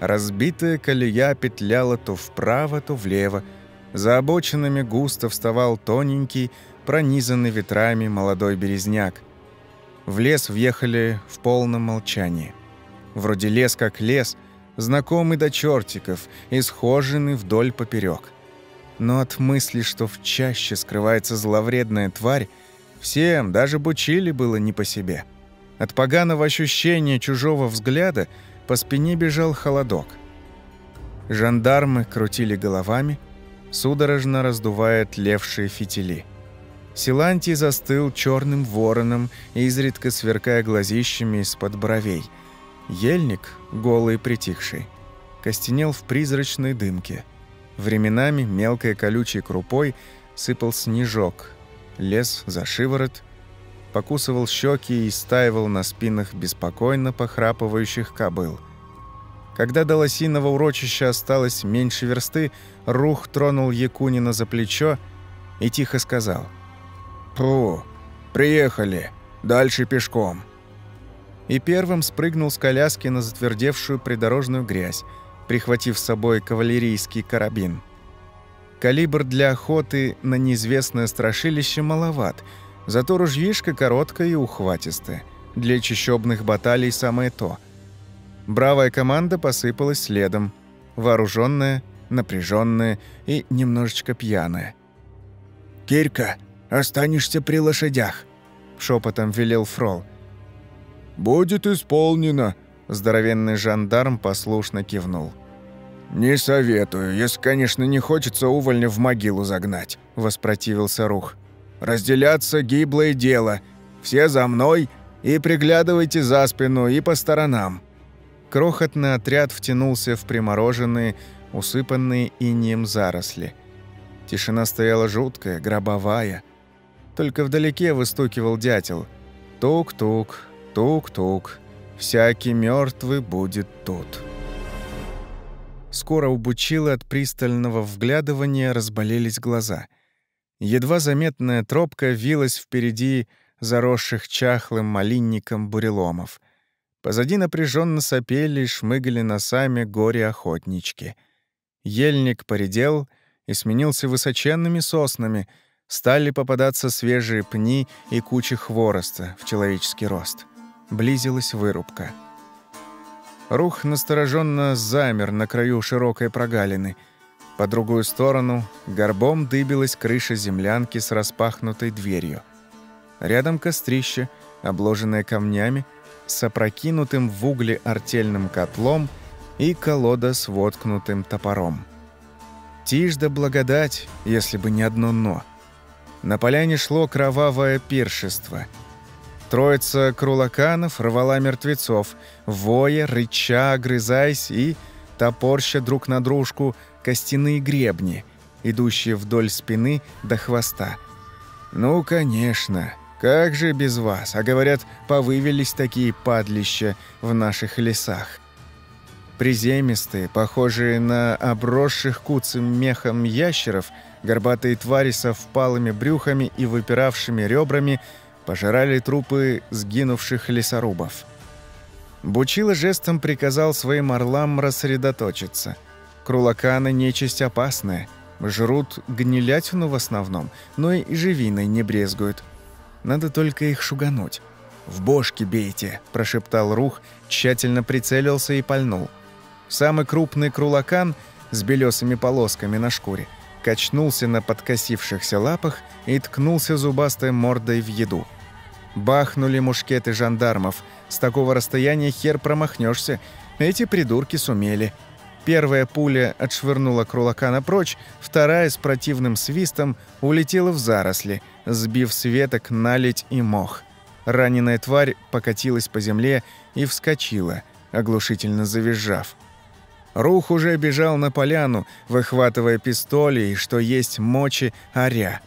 Разбитая колея петляла то вправо, то влево, за обочинами густо вставал тоненький, пронизанный ветрами молодой березняк. В лес въехали в полном молчании. Вроде лес как лес, знакомый до чертиков и схоженный вдоль поперек. Но от мысли, что в чаще скрывается зловредная тварь, всем, даже Бучили, было не по себе. От поганого ощущения чужого взгляда по спине бежал холодок. Жандармы крутили головами — судорожно раздувая тлевшие фитили. Силантий застыл черным вороном, изредка сверкая глазищами из-под бровей. Ельник, голый притихший, костенел в призрачной дымке. Временами мелкой колючей крупой сыпал снежок, лез за шиворот, покусывал щеки и стаивал на спинах беспокойно похрапывающих кобыл – когда до лосиного урочища осталось меньше версты, Рух тронул Якунина за плечо и тихо сказал. «Фу, приехали. Дальше пешком». И первым спрыгнул с коляски на затвердевшую придорожную грязь, прихватив с собой кавалерийский карабин. Калибр для охоты на неизвестное страшилище маловат, зато ружьишко короткое и ухватистое. Для чащобных баталий самое то — Бравая команда посыпалась следом, вооруженная, напряженная и немножечко пьяная. «Кирка, останешься при лошадях», — шепотом велел Фрол. «Будет исполнено», — здоровенный жандарм послушно кивнул. «Не советую, если, конечно, не хочется увольня в могилу загнать», — воспротивился Рух. «Разделяться — гиблое дело. Все за мной и приглядывайте за спину и по сторонам». Крохотный отряд втянулся в примороженные, усыпанные инеем заросли. Тишина стояла жуткая, гробовая. Только вдалеке выстукивал дятел. Тук-тук, тук-тук. Всякий мертвый будет тут. Скоро у Бучила от пристального вглядывания разболелись глаза. Едва заметная тропка вилась впереди заросших чахлым малинником буреломов. Позади напряженно сопели и шмыгали носами горе-охотнички. Ельник поредел и сменился высоченными соснами, стали попадаться свежие пни и кучи хвороста в человеческий рост. Близилась вырубка. Рух настороженно замер на краю широкой прогалины. По другую сторону горбом дыбилась крыша землянки с распахнутой дверью. Рядом кострище, обложенное камнями, с опрокинутым в угле артельным котлом и колода с воткнутым топором. Тишь да благодать, если бы не одно «но». На поляне шло кровавое пиршество — Троица крулаканов рвала мертвецов, воя, рыча, грызаясь и топорща друг на дружку костяные гребни, идущие вдоль спины до хвоста. «Ну, конечно, как же без вас? А говорят, повывелись такие падлища в наших лесах». Приземистые, похожие на обросших куцым мехом ящеров, горбатые твари со впалыми брюхами и выпиравшими ребрами – пожирали трупы сгинувших лесорубов. Бучило жестом приказал своим орлам рассредоточиться. Крулаканы – нечисть опасная, жрут гнилятину в основном, но и живиной не брезгуют. Надо только их шугануть. «В бошки бейте», – прошептал Рух, тщательно прицелился и пальнул. Самый крупный крулакан с белесыми полосками на шкуре – качнулся на подкосившихся лапах и ткнулся зубастой мордой в еду. Бахнули мушкеты жандармов. С такого расстояния хер промахнешься. Эти придурки сумели. Первая пуля отшвырнула крулакана прочь, вторая с противным свистом улетела в заросли, сбив с веток наледь и мох. Раненая тварь покатилась по земле и вскочила, оглушительно завизжав. Рух уже бежал на поляну, выхватывая пистоли и, что есть мочи, оря.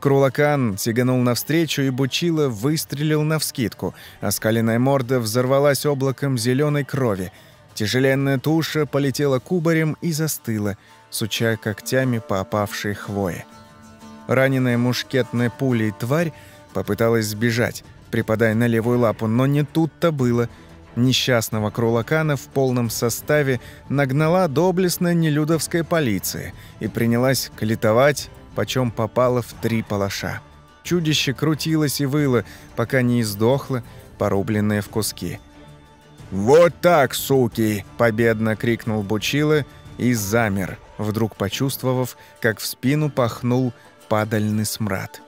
Крулакан сиганул навстречу, и Бучила выстрелил навскидку. Оскаленная морда взорвалась облаком зеленой крови. Тяжеленная туша полетела кубарем и застыла, суча когтями по опавшей хвое. Раненая мушкетной пулей тварь попыталась сбежать, припадая на левую лапу, но не тут-то было — Несчастного Крулакана в полном составе нагнала доблестная нелюдовская полиция и принялась калитовать, почем попало в три палаша. Чудище крутилось и выло, пока не издохло, порубленное в куски. «Вот так, суки!» – победно крикнул Бучила и замер, вдруг почувствовав, как в спину пахнул падальный смрад.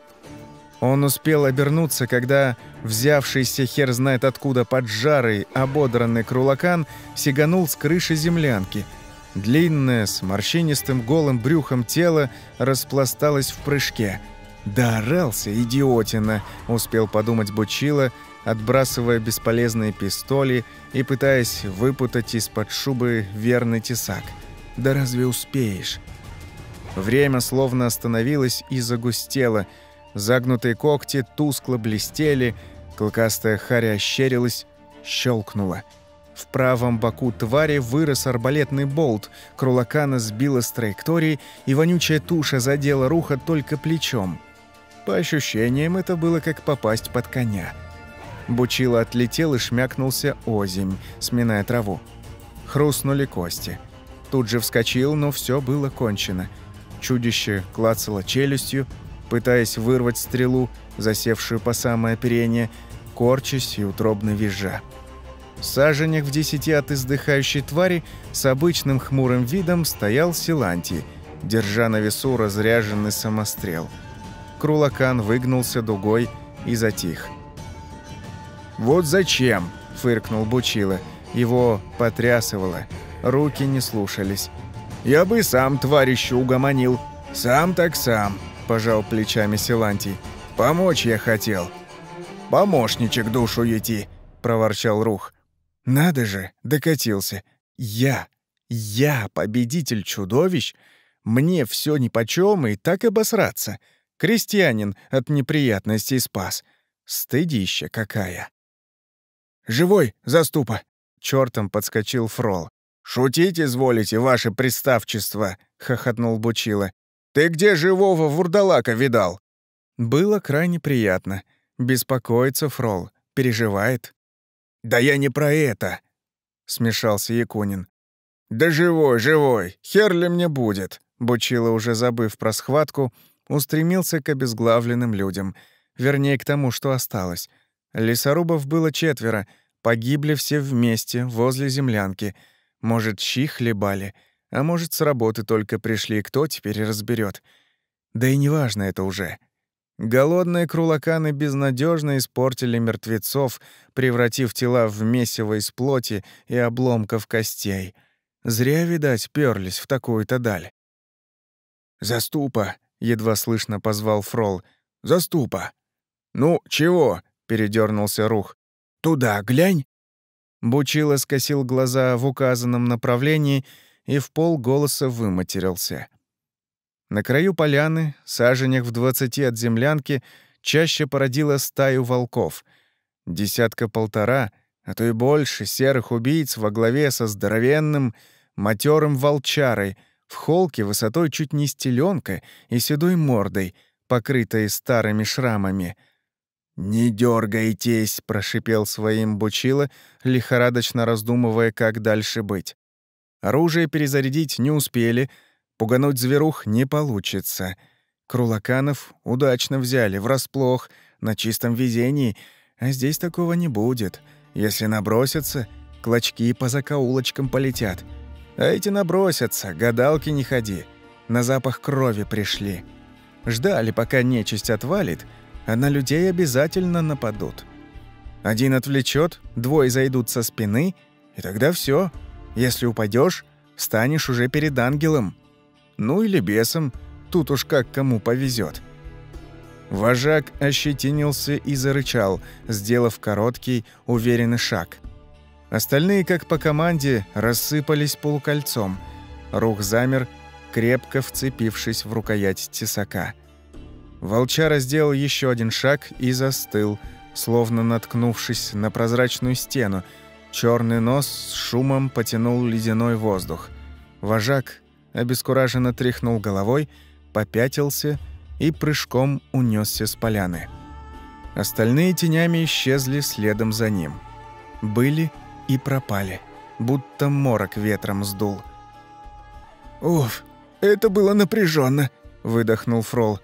Он успел обернуться, когда взявшийся хер знает откуда поджарый, ободранный крулакан сиганул с крыши землянки. Длинное, с морщинистым голым брюхом тело распласталось в прыжке. «Да орался, идиотина!» — успел подумать Бучила, отбрасывая бесполезные пистоли и пытаясь выпутать из-под шубы верный тесак. «Да разве успеешь?» Время словно остановилось и загустело — Загнутые когти тускло блестели, клыкастая харя ощерилась, щелкнула. В правом боку твари вырос арбалетный болт, крулакана сбила с траектории, и вонючая туша задела руха только плечом. По ощущениям, это было как попасть под коня. Бучило отлетел и шмякнулся озимь, сминая траву. Хрустнули кости. Тут же вскочил, но все было кончено. Чудище клацало челюстью, пытаясь вырвать стрелу, засевшую по самое оперение, корчась и утробно визжа. В саженях в десяти от издыхающей твари с обычным хмурым видом стоял Силантий, держа на весу разряженный самострел. Крулакан выгнулся дугой и затих. «Вот зачем?» – фыркнул Бучила. Его потрясывало. Руки не слушались. Я бы сам товарищу угомонил. Сам так сам», — пожал плечами Силантий. «Помочь я хотел». «Помощничек душу ети», — проворчал Рух. «Надо же, докатился. Я, я, победитель чудовищ, мне все нипочем и так обосраться. Крестьянин от неприятностей спас. Стыдища какая!» «Живой, заступа!» — чертом подскочил Фрол. «Шутить изволите, ваше приставчество!» — хохотнул Бучила. «Ты где живого вурдалака видал?» Было крайне приятно. Беспокоится Фрол, переживает. «Да я не про это!» — смешался Якунин. «Да живой, живой! Хер ли мне будет?» Бучила, уже забыв про схватку, устремился к обезглавленным людям. Вернее, к тому, что осталось. Лесорубов было четверо, погибли все вместе, возле землянки. Может, щи хлебали, а может, с работы только пришли, кто теперь разберет. Да и неважно это уже. Голодные крулаканы безнадежно испортили мертвецов, превратив тела в месиво из плоти и обломков костей. Зря, видать, перлись в такую-то даль. «Заступа!» — едва слышно позвал Фрол. «Заступа!» «Ну, чего?» — передернулся Рух. «Туда глянь!» Бучило скосил глаза в указанном направлении и в пол голоса выматерился — на краю поляны, саженях в двадцати от землянки, чаще породила стаю волков. Десятка-полтора, а то и больше серых убийц во главе со здоровенным, матерым волчарой, в холке высотой чуть не стеленка и седой мордой, покрытой старыми шрамами. «Не дергайтесь!» — прошипел своим Бучило, лихорадочно раздумывая, как дальше быть. Оружие перезарядить не успели — Пугануть зверух не получится. Крулаканов удачно взяли, врасплох, на чистом везении, а здесь такого не будет. Если набросятся, клочки по закоулочкам полетят. А эти набросятся, гадалки не ходи. На запах крови пришли. Ждали, пока нечисть отвалит, а на людей обязательно нападут. Один отвлечет, двое зайдут со спины, и тогда все. Если упадешь, станешь уже перед ангелом ну или бесом, тут уж как кому повезет. Вожак ощетинился и зарычал, сделав короткий, уверенный шаг. Остальные, как по команде, рассыпались полукольцом. Рух замер, крепко вцепившись в рукоять тесака. Волчара сделал еще один шаг и застыл, словно наткнувшись на прозрачную стену. Черный нос с шумом потянул ледяной воздух. Вожак обескураженно тряхнул головой, попятился и прыжком унесся с поляны. Остальные тенями исчезли следом за ним. Были и пропали, будто морок ветром сдул. «Уф, это было напряженно, выдохнул Фрол.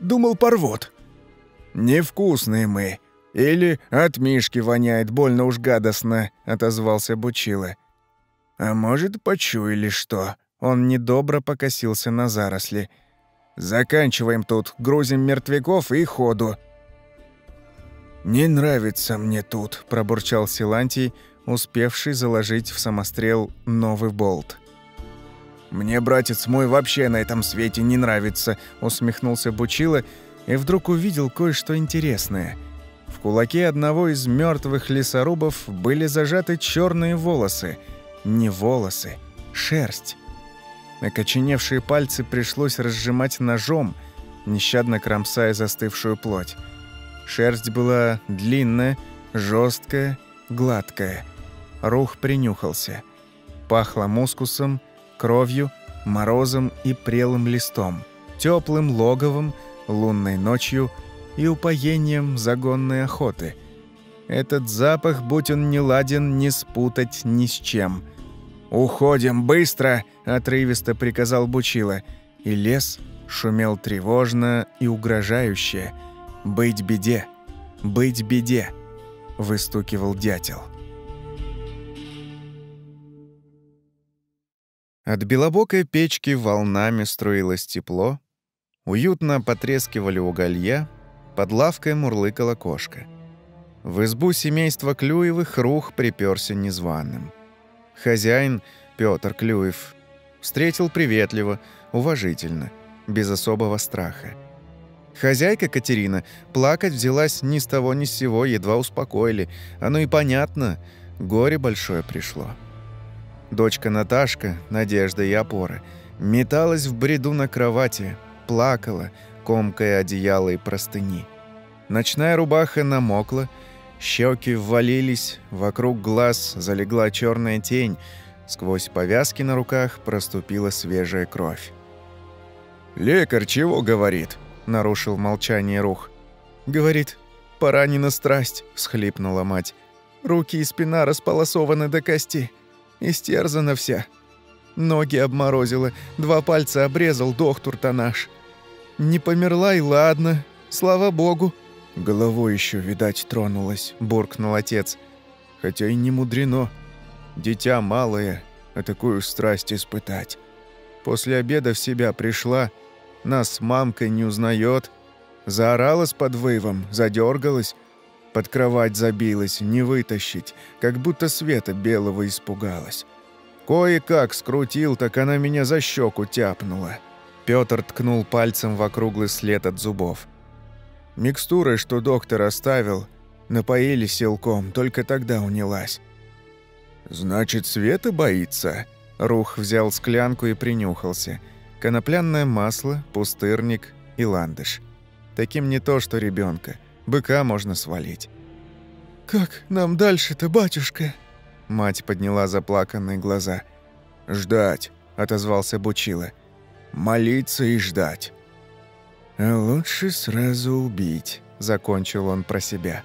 «Думал, порвот». «Невкусные мы. Или от Мишки воняет больно уж гадостно», — отозвался Бучила. «А может, почуяли что?» Он недобро покосился на заросли. «Заканчиваем тут, грузим мертвяков и ходу». «Не нравится мне тут», — пробурчал Силантий, успевший заложить в самострел новый болт. «Мне, братец мой, вообще на этом свете не нравится», — усмехнулся Бучила и вдруг увидел кое-что интересное. В кулаке одного из мертвых лесорубов были зажаты черные волосы. Не волосы, шерсть. Окоченевшие пальцы пришлось разжимать ножом, нещадно кромсая застывшую плоть. Шерсть была длинная, жесткая, гладкая. Рух принюхался. Пахло мускусом, кровью, морозом и прелым листом, теплым логовом, лунной ночью и упоением загонной охоты. Этот запах, будь он не ладен, не спутать ни с чем — «Уходим быстро!» — отрывисто приказал Бучила. И лес шумел тревожно и угрожающе. «Быть беде! Быть беде!» — выстукивал дятел. От белобокой печки волнами струилось тепло, уютно потрескивали уголья, под лавкой мурлыкала кошка. В избу семейства Клюевых рух приперся незваным. Хозяин, Петр Клюев, Встретил приветливо, уважительно, без особого страха. Хозяйка Катерина плакать взялась ни с того ни с сего, едва успокоили. Оно и понятно, горе большое пришло. Дочка Наташка, надежда и опора, металась в бреду на кровати, плакала, комкая одеяло и простыни. Ночная рубаха намокла, щеки ввалились, вокруг глаз залегла черная тень — Сквозь повязки на руках проступила свежая кровь. «Лекарь чего говорит?» — нарушил молчание Рух. «Говорит, поранена страсть», — всхлипнула мать. «Руки и спина располосованы до кости. Истерзана вся. Ноги обморозила, два пальца обрезал доктор-то наш. Не померла и ладно, слава богу». «Головой еще, видать, тронулась», — буркнул отец. «Хотя и не мудрено». Дитя малое, а такую страсть испытать. После обеда в себя пришла, нас мамкой не узнает, заорала с подвывом, задергалась, под кровать забилась, не вытащить, как будто света белого испугалась. Кое-как скрутил, так она меня за щеку тяпнула. Пётр ткнул пальцем в округлый след от зубов. Микстурой, что доктор оставил, напоили силком, только тогда унялась. «Значит, Света боится?» Рух взял склянку и принюхался. Конопляное масло, пустырник и ландыш. Таким не то, что ребенка. Быка можно свалить. «Как нам дальше-то, батюшка?» Мать подняла заплаканные глаза. «Ждать», — отозвался Бучила. «Молиться и ждать». «А лучше сразу убить», — закончил он про себя.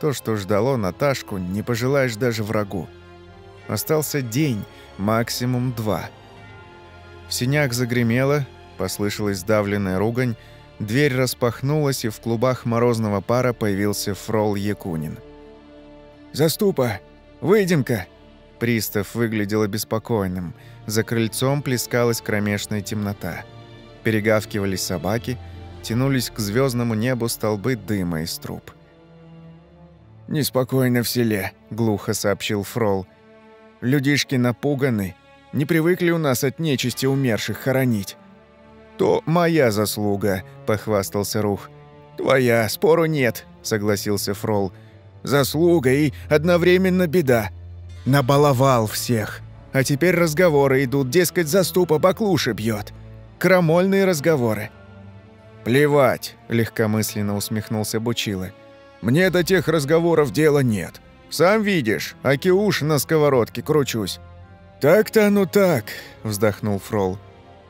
То, что ждало Наташку, не пожелаешь даже врагу. Остался день, максимум два. В синях загремело, послышалась давленная ругань, дверь распахнулась, и в клубах морозного пара появился фрол Якунин. «Заступа! Выйдем-ка!» Пристав выглядел обеспокоенным. За крыльцом плескалась кромешная темнота. Перегавкивались собаки, тянулись к звездному небу столбы дыма из труб. «Неспокойно в селе», — глухо сообщил Фрол. «Людишки напуганы. Не привыкли у нас от нечисти умерших хоронить». «То моя заслуга», — похвастался Рух. «Твоя, спору нет», — согласился Фрол. «Заслуга и одновременно беда. Набаловал всех. А теперь разговоры идут, дескать, заступа баклуши бьет. Крамольные разговоры». «Плевать», — легкомысленно усмехнулся Бучила. Мне до тех разговоров дела нет. Сам видишь, аки уж на сковородке кручусь». «Так-то оно так», — вздохнул Фрол.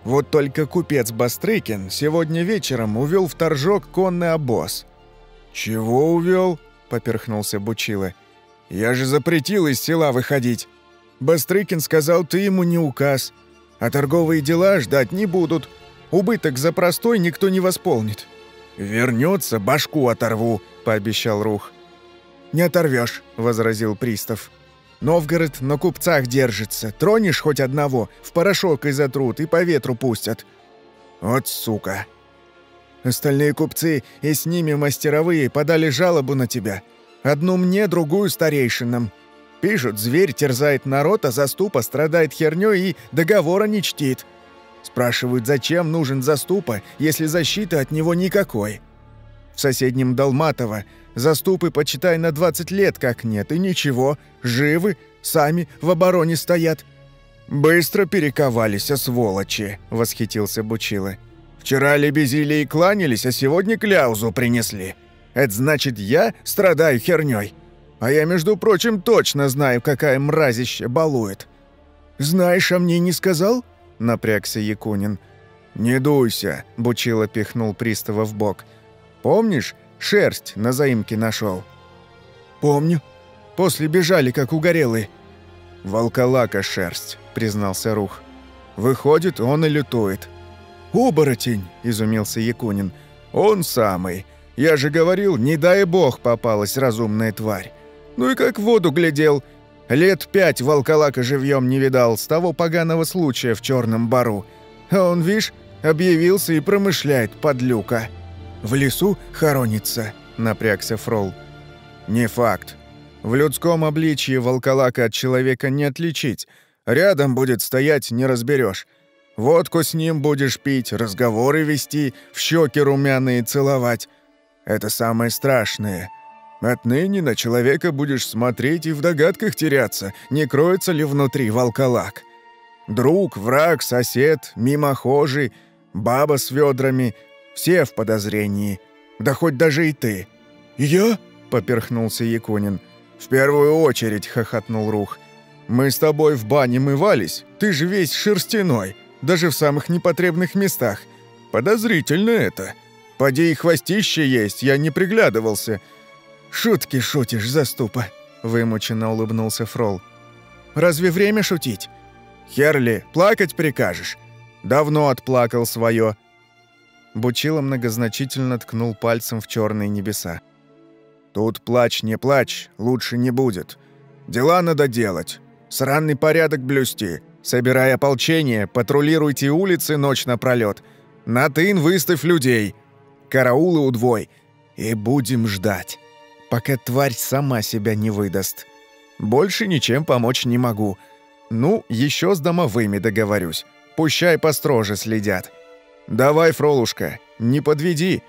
«Вот только купец Бастрыкин сегодня вечером увел в торжок конный обоз». «Чего увел? поперхнулся Бучила. «Я же запретил из села выходить. Бастрыкин сказал, ты ему не указ. А торговые дела ждать не будут. Убыток за простой никто не восполнит». «Вернется, башку оторву», — пообещал Рух. «Не оторвешь, возразил пристав. «Новгород на купцах держится. Тронешь хоть одного, в порошок и затрут, и по ветру пустят». «Вот сука!» Остальные купцы и с ними мастеровые подали жалобу на тебя. Одну мне, другую старейшинам. Пишут, зверь терзает народ, а заступа страдает хернёй и договора не чтит. Спрашивают, зачем нужен заступа, если защиты от него никакой. В соседнем Долматово заступы, почитай, на 20 лет как нет, и ничего, живы, сами в обороне стоят. «Быстро перековались, а сволочи!» — восхитился Бучила. «Вчера лебезили и кланялись, а сегодня кляузу принесли. Это значит, я страдаю хернёй. А я, между прочим, точно знаю, какая мразище балует». «Знаешь, а мне не сказал?» — напрягся Якунин. «Не дуйся», — Бучила пихнул пристава в бок. «Помнишь, шерсть на заимке нашел? «Помню. После бежали, как угорелые». «Волколака шерсть», — признался Рух. «Выходит, он и лютует». «Оборотень», — изумился Якунин. «Он самый. Я же говорил, не дай бог попалась разумная тварь. Ну и как в воду глядел. Лет пять волколака живьем не видал с того поганого случая в Черном бару. А он, вишь, объявился и промышляет подлюка. В лесу хоронится, напрягся Фрол. Не факт. В людском обличье волколака от человека не отличить, Рядом будет стоять, не разберешь. Водку с ним будешь пить, разговоры вести, в щеки румяные целовать. Это самое страшное. Отныне на человека будешь смотреть и в догадках теряться, не кроется ли внутри волколак. Друг, враг, сосед, мимохожий, баба с ведрами — все в подозрении. Да хоть даже и ты. «Я?» — поперхнулся Якунин. «В первую очередь», — хохотнул Рух. «Мы с тобой в бане мывались, ты же весь шерстяной, даже в самых непотребных местах. Подозрительно это. Поди и хвостище есть, я не приглядывался». «Шутки шутишь, заступа», — вымученно улыбнулся Фрол. «Разве время шутить?» «Херли, плакать прикажешь? Давно отплакал свое». Бучило многозначительно ткнул пальцем в черные небеса. «Тут плач не плач, лучше не будет. Дела надо делать, сранный порядок блюсти. Собирай ополчение, патрулируйте улицы ночь напролёт. На тын выставь людей. Караулы удвой. И будем ждать, пока тварь сама себя не выдаст. Больше ничем помочь не могу. Ну, еще с домовыми договорюсь. Пущай построже следят. Давай, Фролушка, не подведи.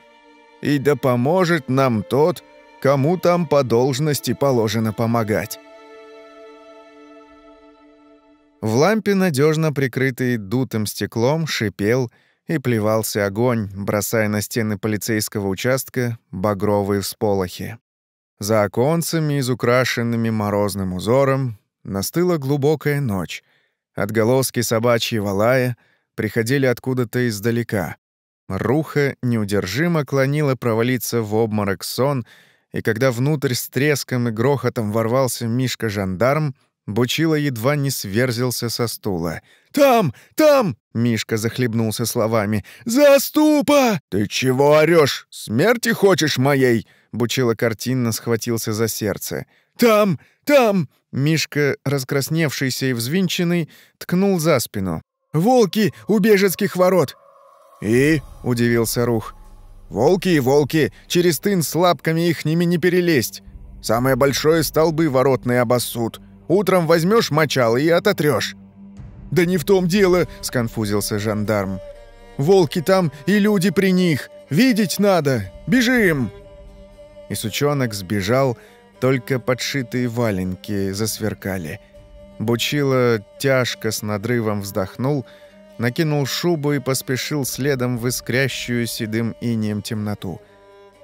И да поможет нам тот, кому там по должности положено помогать. В лампе, надежно прикрытой дутым стеклом, шипел и плевался огонь, бросая на стены полицейского участка багровые всполохи. За оконцами, изукрашенными морозным узором, настыла глубокая ночь. Отголоски собачьего лая приходили откуда-то издалека. Руха неудержимо клонила провалиться в обморок сон, и когда внутрь с треском и грохотом ворвался Мишка-жандарм, Бучило едва не сверзился со стула. «Там! Там!» — Мишка захлебнулся словами. «Заступа!» «Ты чего орёшь? Смерти хочешь моей?» Бучило картинно схватился за сердце. «Там! Там!» Мишка, раскрасневшийся и взвинченный, ткнул за спину. «Волки у бежецких ворот!» «И?» — удивился Рух. «Волки и волки, через тын с лапками ихними не перелезть. Самое большое столбы воротные обоссут. Утром возьмешь мочало и ототрешь. «Да не в том дело!» — сконфузился жандарм. «Волки там и люди при них! Видеть надо! Бежим!» И сучонок сбежал, только подшитые валенки засверкали. Бучило тяжко с надрывом вздохнул, накинул шубу и поспешил следом в искрящую седым инеем темноту.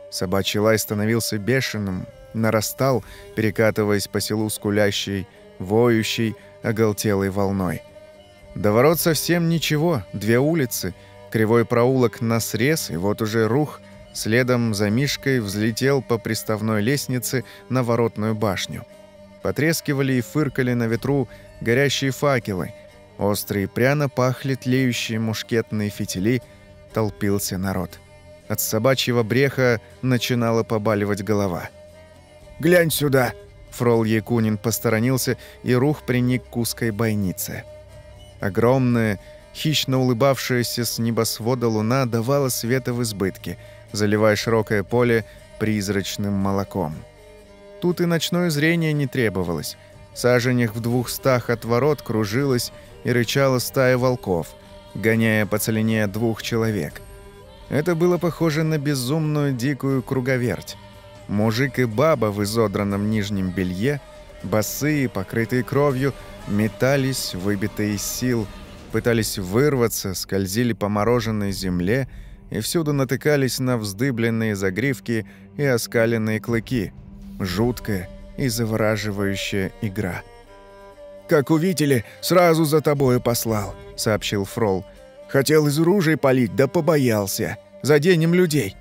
Собачий лай становился бешеным, нарастал, перекатываясь по селу скулящей, воющей, оголтелой волной. До ворот совсем ничего, две улицы, кривой проулок на срез, и вот уже рух следом за Мишкой взлетел по приставной лестнице на воротную башню. Потрескивали и фыркали на ветру горящие факелы, острые пряно пахли тлеющие мушкетные фитили, толпился народ. От собачьего бреха начинала побаливать голова — Глянь сюда!» Фрол Якунин посторонился, и рух приник к узкой бойнице. Огромная, хищно улыбавшаяся с небосвода луна давала света в избытке, заливая широкое поле призрачным молоком. Тут и ночное зрение не требовалось. Саженях в двухстах от ворот кружилась и рычала стая волков, гоняя по целине двух человек. Это было похоже на безумную дикую круговерть. Мужик и баба в изодранном нижнем белье, босые, покрытые кровью, метались, выбитые из сил, пытались вырваться, скользили по мороженой земле и всюду натыкались на вздыбленные загривки и оскаленные клыки. Жуткая и завораживающая игра. «Как увидели, сразу за тобою послал», — сообщил Фрол. «Хотел из ружей полить, да побоялся. Заденем людей».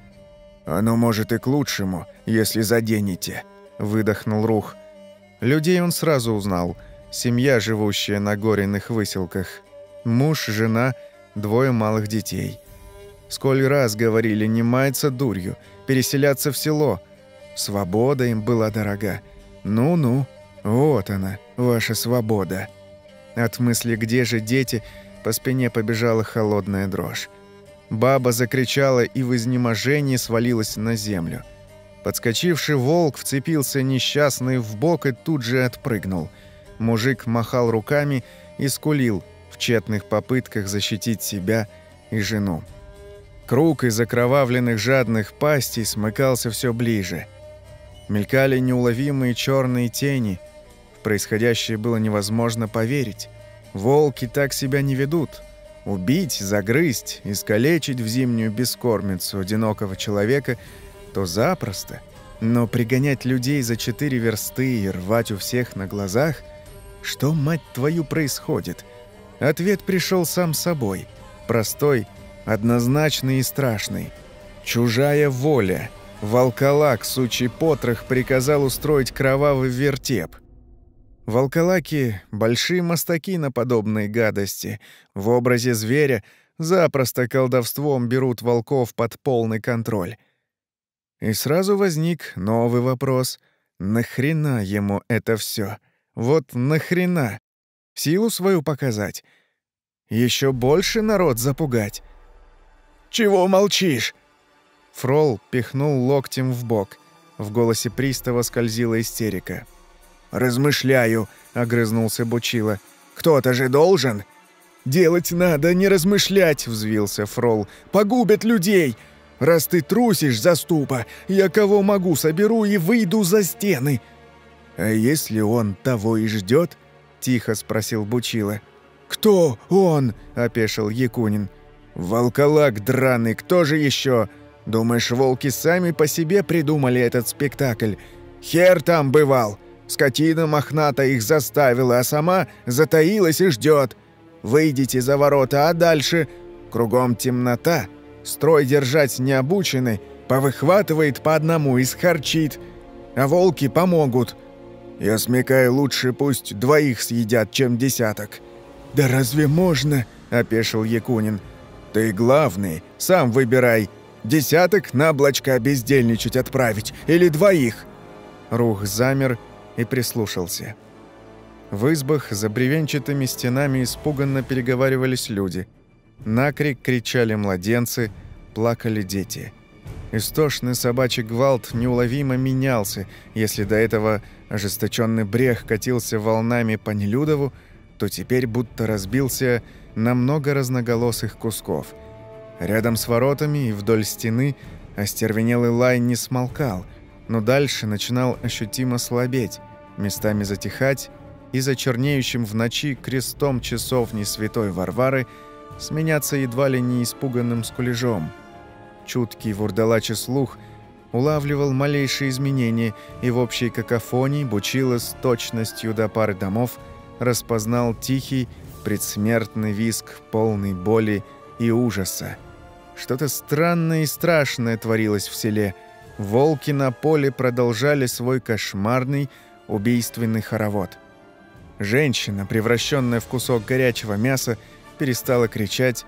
«Оно может и к лучшему», если заденете», — выдохнул Рух. Людей он сразу узнал. Семья, живущая на горенных выселках. Муж, жена, двое малых детей. Сколь раз говорили не маяться дурью, переселяться в село. Свобода им была дорога. Ну-ну, вот она, ваша свобода. От мысли «где же дети?» по спине побежала холодная дрожь. Баба закричала и в изнеможении свалилась на землю. Подскочивший волк вцепился несчастный в бок и тут же отпрыгнул. Мужик махал руками и скулил в тщетных попытках защитить себя и жену. Круг из окровавленных жадных пастей смыкался все ближе. Мелькали неуловимые черные тени. В происходящее было невозможно поверить. Волки так себя не ведут. Убить, загрызть, искалечить в зимнюю бескормицу одинокого человека то запросто, но пригонять людей за четыре версты и рвать у всех на глазах – что, мать твою, происходит? Ответ пришел сам собой. Простой, однозначный и страшный. Чужая воля. Волколак, сучий потрох, приказал устроить кровавый вертеп. Волколаки — большие мастаки на подобные гадости. В образе зверя запросто колдовством берут волков под полный контроль. И сразу возник новый вопрос. Нахрена ему это все? Вот нахрена? Силу свою показать? Еще больше народ запугать? «Чего молчишь?» Фрол пихнул локтем в бок. В голосе пристава скользила истерика. «Размышляю», — огрызнулся Бучила. «Кто-то же должен!» «Делать надо, не размышлять!» — взвился Фрол. «Погубят людей! Раз ты трусишь, заступа, я кого могу соберу и выйду за стены!» «А если он того и ждет?» — тихо спросил Бучила. «Кто он?» — опешил Якунин. «Волколак драный, кто же еще? Думаешь, волки сами по себе придумали этот спектакль? Хер там бывал! Скотина мохната их заставила, а сама затаилась и ждет. Выйдите за ворота, а дальше кругом темнота. Строй держать не обученный, повыхватывает по одному и схарчит. А волки помогут. Я смекаю, лучше пусть двоих съедят, чем десяток». «Да разве можно?» – опешил Якунин. «Ты главный, сам выбирай. Десяток на облачка бездельничать отправить или двоих?» Рух замер и прислушался. В избах за бревенчатыми стенами испуганно переговаривались люди. Накрик кричали младенцы, плакали дети – Истошный собачий гвалт неуловимо менялся. Если до этого ожесточенный брех катился волнами по Нелюдову, то теперь будто разбился на много разноголосых кусков. Рядом с воротами и вдоль стены остервенелый лай не смолкал, но дальше начинал ощутимо слабеть, местами затихать, и за чернеющим в ночи крестом часовни святой Варвары сменяться едва ли не испуганным скулежом – чуткий вурдалачий слух улавливал малейшие изменения и в общей какофонии Бучила с точностью до пары домов распознал тихий предсмертный виск полный боли и ужаса. Что-то странное и страшное творилось в селе. Волки на поле продолжали свой кошмарный убийственный хоровод. Женщина, превращенная в кусок горячего мяса, перестала кричать,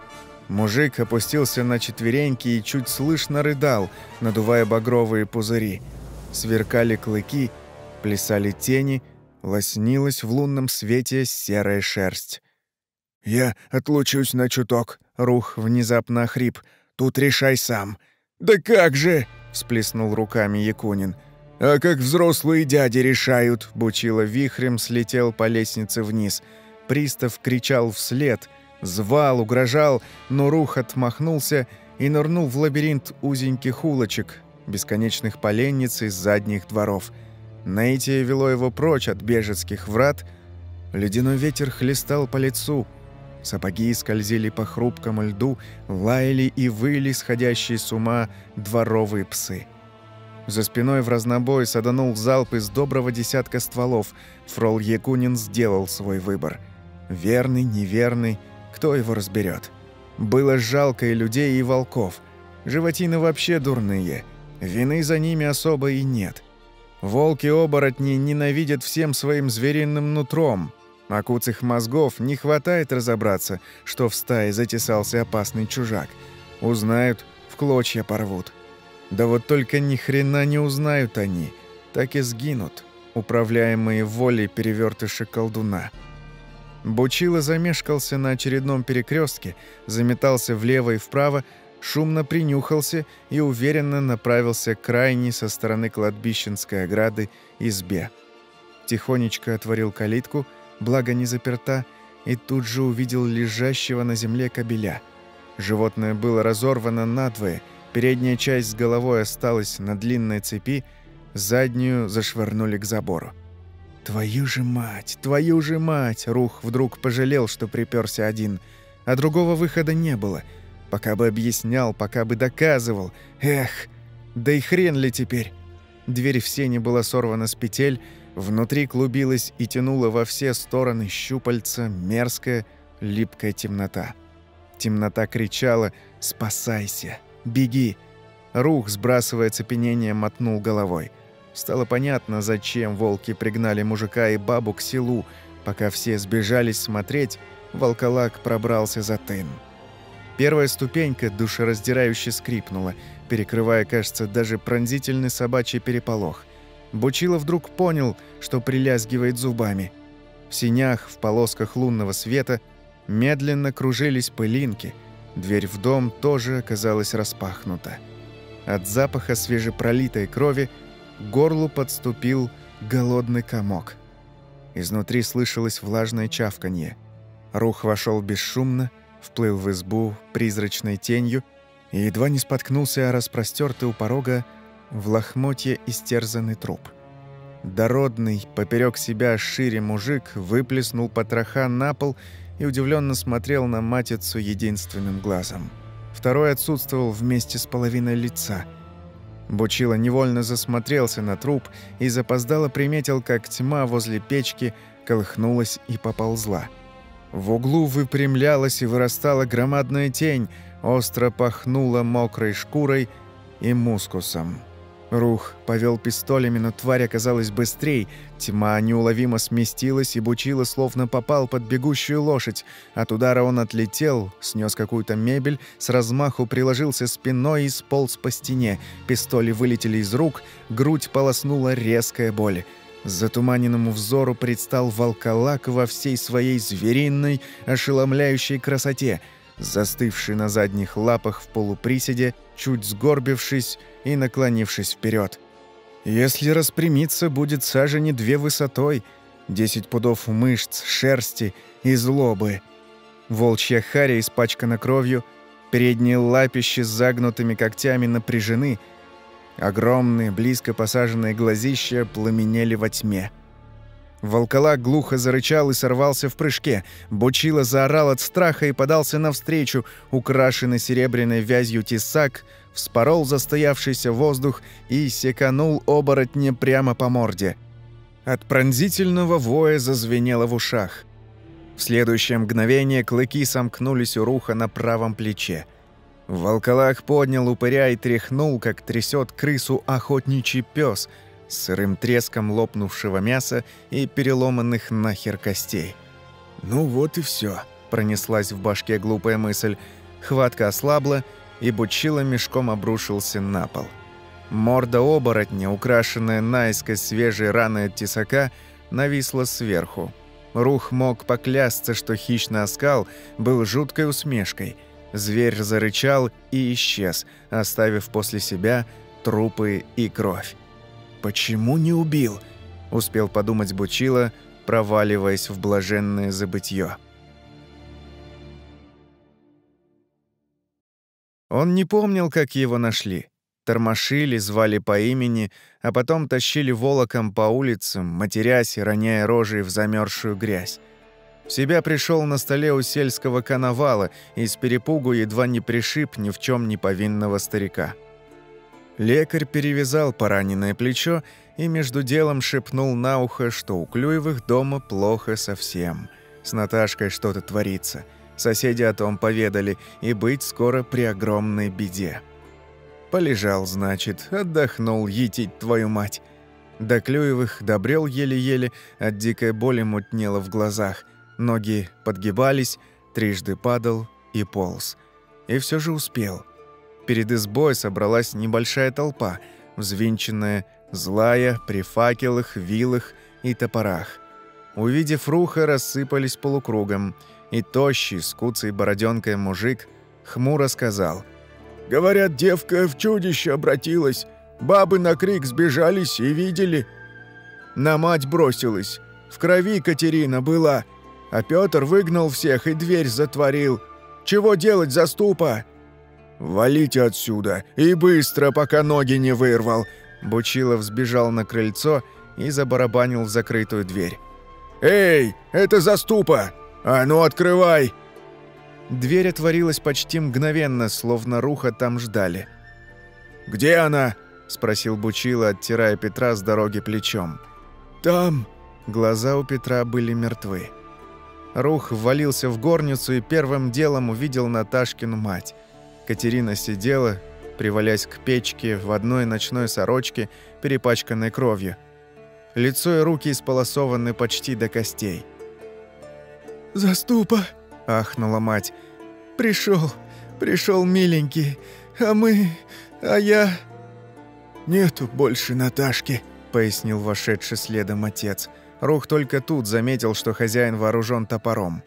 Мужик опустился на четвереньки и чуть слышно рыдал, надувая багровые пузыри. Сверкали клыки, плясали тени, лоснилась в лунном свете серая шерсть. «Я отлучусь на чуток», — Рух внезапно охрип. «Тут решай сам». «Да как же!» — всплеснул руками Якунин. «А как взрослые дяди решают!» — Бучило вихрем слетел по лестнице вниз. Пристав кричал вслед — Звал, угрожал, но Рух отмахнулся и нырнул в лабиринт узеньких улочек, бесконечных поленниц из задних дворов. Наитие вело его прочь от бежецких врат. Ледяной ветер хлестал по лицу. Сапоги скользили по хрупкому льду, лаяли и выли сходящие с ума дворовые псы. За спиной в разнобой саданул залп из доброго десятка стволов. Фрол Якунин сделал свой выбор. Верный, неверный — кто его разберет? Было жалко и людей, и волков. Животины вообще дурные. Вины за ними особо и нет. Волки-оборотни ненавидят всем своим звериным нутром. А куцых мозгов не хватает разобраться, что в стае затесался опасный чужак. Узнают, в клочья порвут. Да вот только ни хрена не узнают они. Так и сгинут, управляемые волей перевертыши колдуна. Бучило замешкался на очередном перекрестке, заметался влево и вправо, шумно принюхался и уверенно направился к крайней со стороны кладбищенской ограды избе. Тихонечко отворил калитку, благо не заперта, и тут же увидел лежащего на земле кобеля. Животное было разорвано надвое, передняя часть с головой осталась на длинной цепи, заднюю зашвырнули к забору. «Твою же мать! Твою же мать!» Рух вдруг пожалел, что приперся один. А другого выхода не было. Пока бы объяснял, пока бы доказывал. Эх, да и хрен ли теперь? Дверь в сене была сорвана с петель, внутри клубилась и тянула во все стороны щупальца мерзкая, липкая темнота. Темнота кричала «Спасайся! Беги!» Рух, сбрасывая цепенение, мотнул головой. Стало понятно, зачем волки пригнали мужика и бабу к селу. Пока все сбежались смотреть, волколак пробрался за тын. Первая ступенька душераздирающе скрипнула, перекрывая, кажется, даже пронзительный собачий переполох. Бучило вдруг понял, что прилязгивает зубами. В синях, в полосках лунного света медленно кружились пылинки. Дверь в дом тоже оказалась распахнута. От запаха свежепролитой крови к горлу подступил голодный комок. Изнутри слышалось влажное чавканье. Рух вошел бесшумно, вплыл в избу призрачной тенью и едва не споткнулся о распростертый у порога в лохмотье истерзанный труп. Дородный, поперек себя шире мужик, выплеснул потроха на пол и удивленно смотрел на матицу единственным глазом. Второй отсутствовал вместе с половиной лица. Бучила невольно засмотрелся на труп и запоздало приметил, как тьма возле печки колыхнулась и поползла. В углу выпрямлялась и вырастала громадная тень, остро пахнула мокрой шкурой и мускусом. Рух повел пистолями, но тварь оказалась быстрей. Тьма неуловимо сместилась и Бучила словно попал под бегущую лошадь. От удара он отлетел, снес какую-то мебель, с размаху приложился спиной и сполз по стене. Пистоли вылетели из рук, грудь полоснула резкая боль. Затуманенному взору предстал волколак во всей своей звериной, ошеломляющей красоте, застывший на задних лапах в полуприседе, чуть сгорбившись и наклонившись вперед. Если распрямиться, будет сажени две высотой, десять пудов мышц, шерсти и злобы. Волчья харя испачкана кровью, передние лапищи с загнутыми когтями напряжены — Огромные, близко посаженные глазища пламенели во тьме. Волколак глухо зарычал и сорвался в прыжке. Бучило заорал от страха и подался навстречу. Украшенный серебряной вязью тесак вспорол застоявшийся воздух и секанул оборотня прямо по морде. От пронзительного воя зазвенело в ушах. В следующее мгновение клыки сомкнулись у руха на правом плече. Волколак поднял упыря и тряхнул, как трясет крысу охотничий пес с сырым треском лопнувшего мяса и переломанных нахер костей. «Ну вот и все, пронеслась в башке глупая мысль. Хватка ослабла, и Бучило мешком обрушился на пол. Морда оборотня, украшенная наискось свежей раной от тесака, нависла сверху. Рух мог поклясться, что хищный оскал был жуткой усмешкой – Зверь зарычал и исчез, оставив после себя трупы и кровь. «Почему не убил?» – успел подумать Бучила, проваливаясь в блаженное забытье. Он не помнил, как его нашли. Тормошили, звали по имени, а потом тащили волоком по улицам, матерясь и роняя рожей в замерзшую грязь. В себя пришел на столе у сельского коновала и с перепугу едва не пришиб ни в чем не повинного старика. Лекарь перевязал пораненное плечо и между делом шепнул на ухо, что у Клюевых дома плохо совсем. С Наташкой что-то творится. Соседи о том поведали, и быть скоро при огромной беде. Полежал, значит, отдохнул, етить твою мать. До Клюевых добрел еле-еле, от дикой боли мутнело в глазах. Ноги подгибались, трижды падал и полз. И все же успел. Перед избой собралась небольшая толпа, взвинченная, злая, при факелах, вилах и топорах. Увидев руха, рассыпались полукругом, и тощий, с куцей бороденкой мужик хмуро сказал. «Говорят, девка в чудище обратилась. Бабы на крик сбежались и видели. На мать бросилась. В крови Катерина была, А Пётр выгнал всех и дверь затворил. Чего делать, заступа?» «Валите отсюда, и быстро, пока ноги не вырвал!» Бучилов сбежал на крыльцо и забарабанил в закрытую дверь. «Эй, это заступа! А ну, открывай!» Дверь отворилась почти мгновенно, словно руха там ждали. «Где она?» — спросил Бучила, оттирая Петра с дороги плечом. «Там». Глаза у Петра были мертвы. Рух ввалился в горницу и первым делом увидел Наташкину мать. Катерина сидела, привалясь к печке в одной ночной сорочке, перепачканной кровью. Лицо и руки исполосованы почти до костей. «Заступа!» — ахнула мать. «Пришел, пришел миленький, а мы... а я...» «Нету больше Наташки», — пояснил вошедший следом отец. Рух только тут заметил, что хозяин вооружен топором.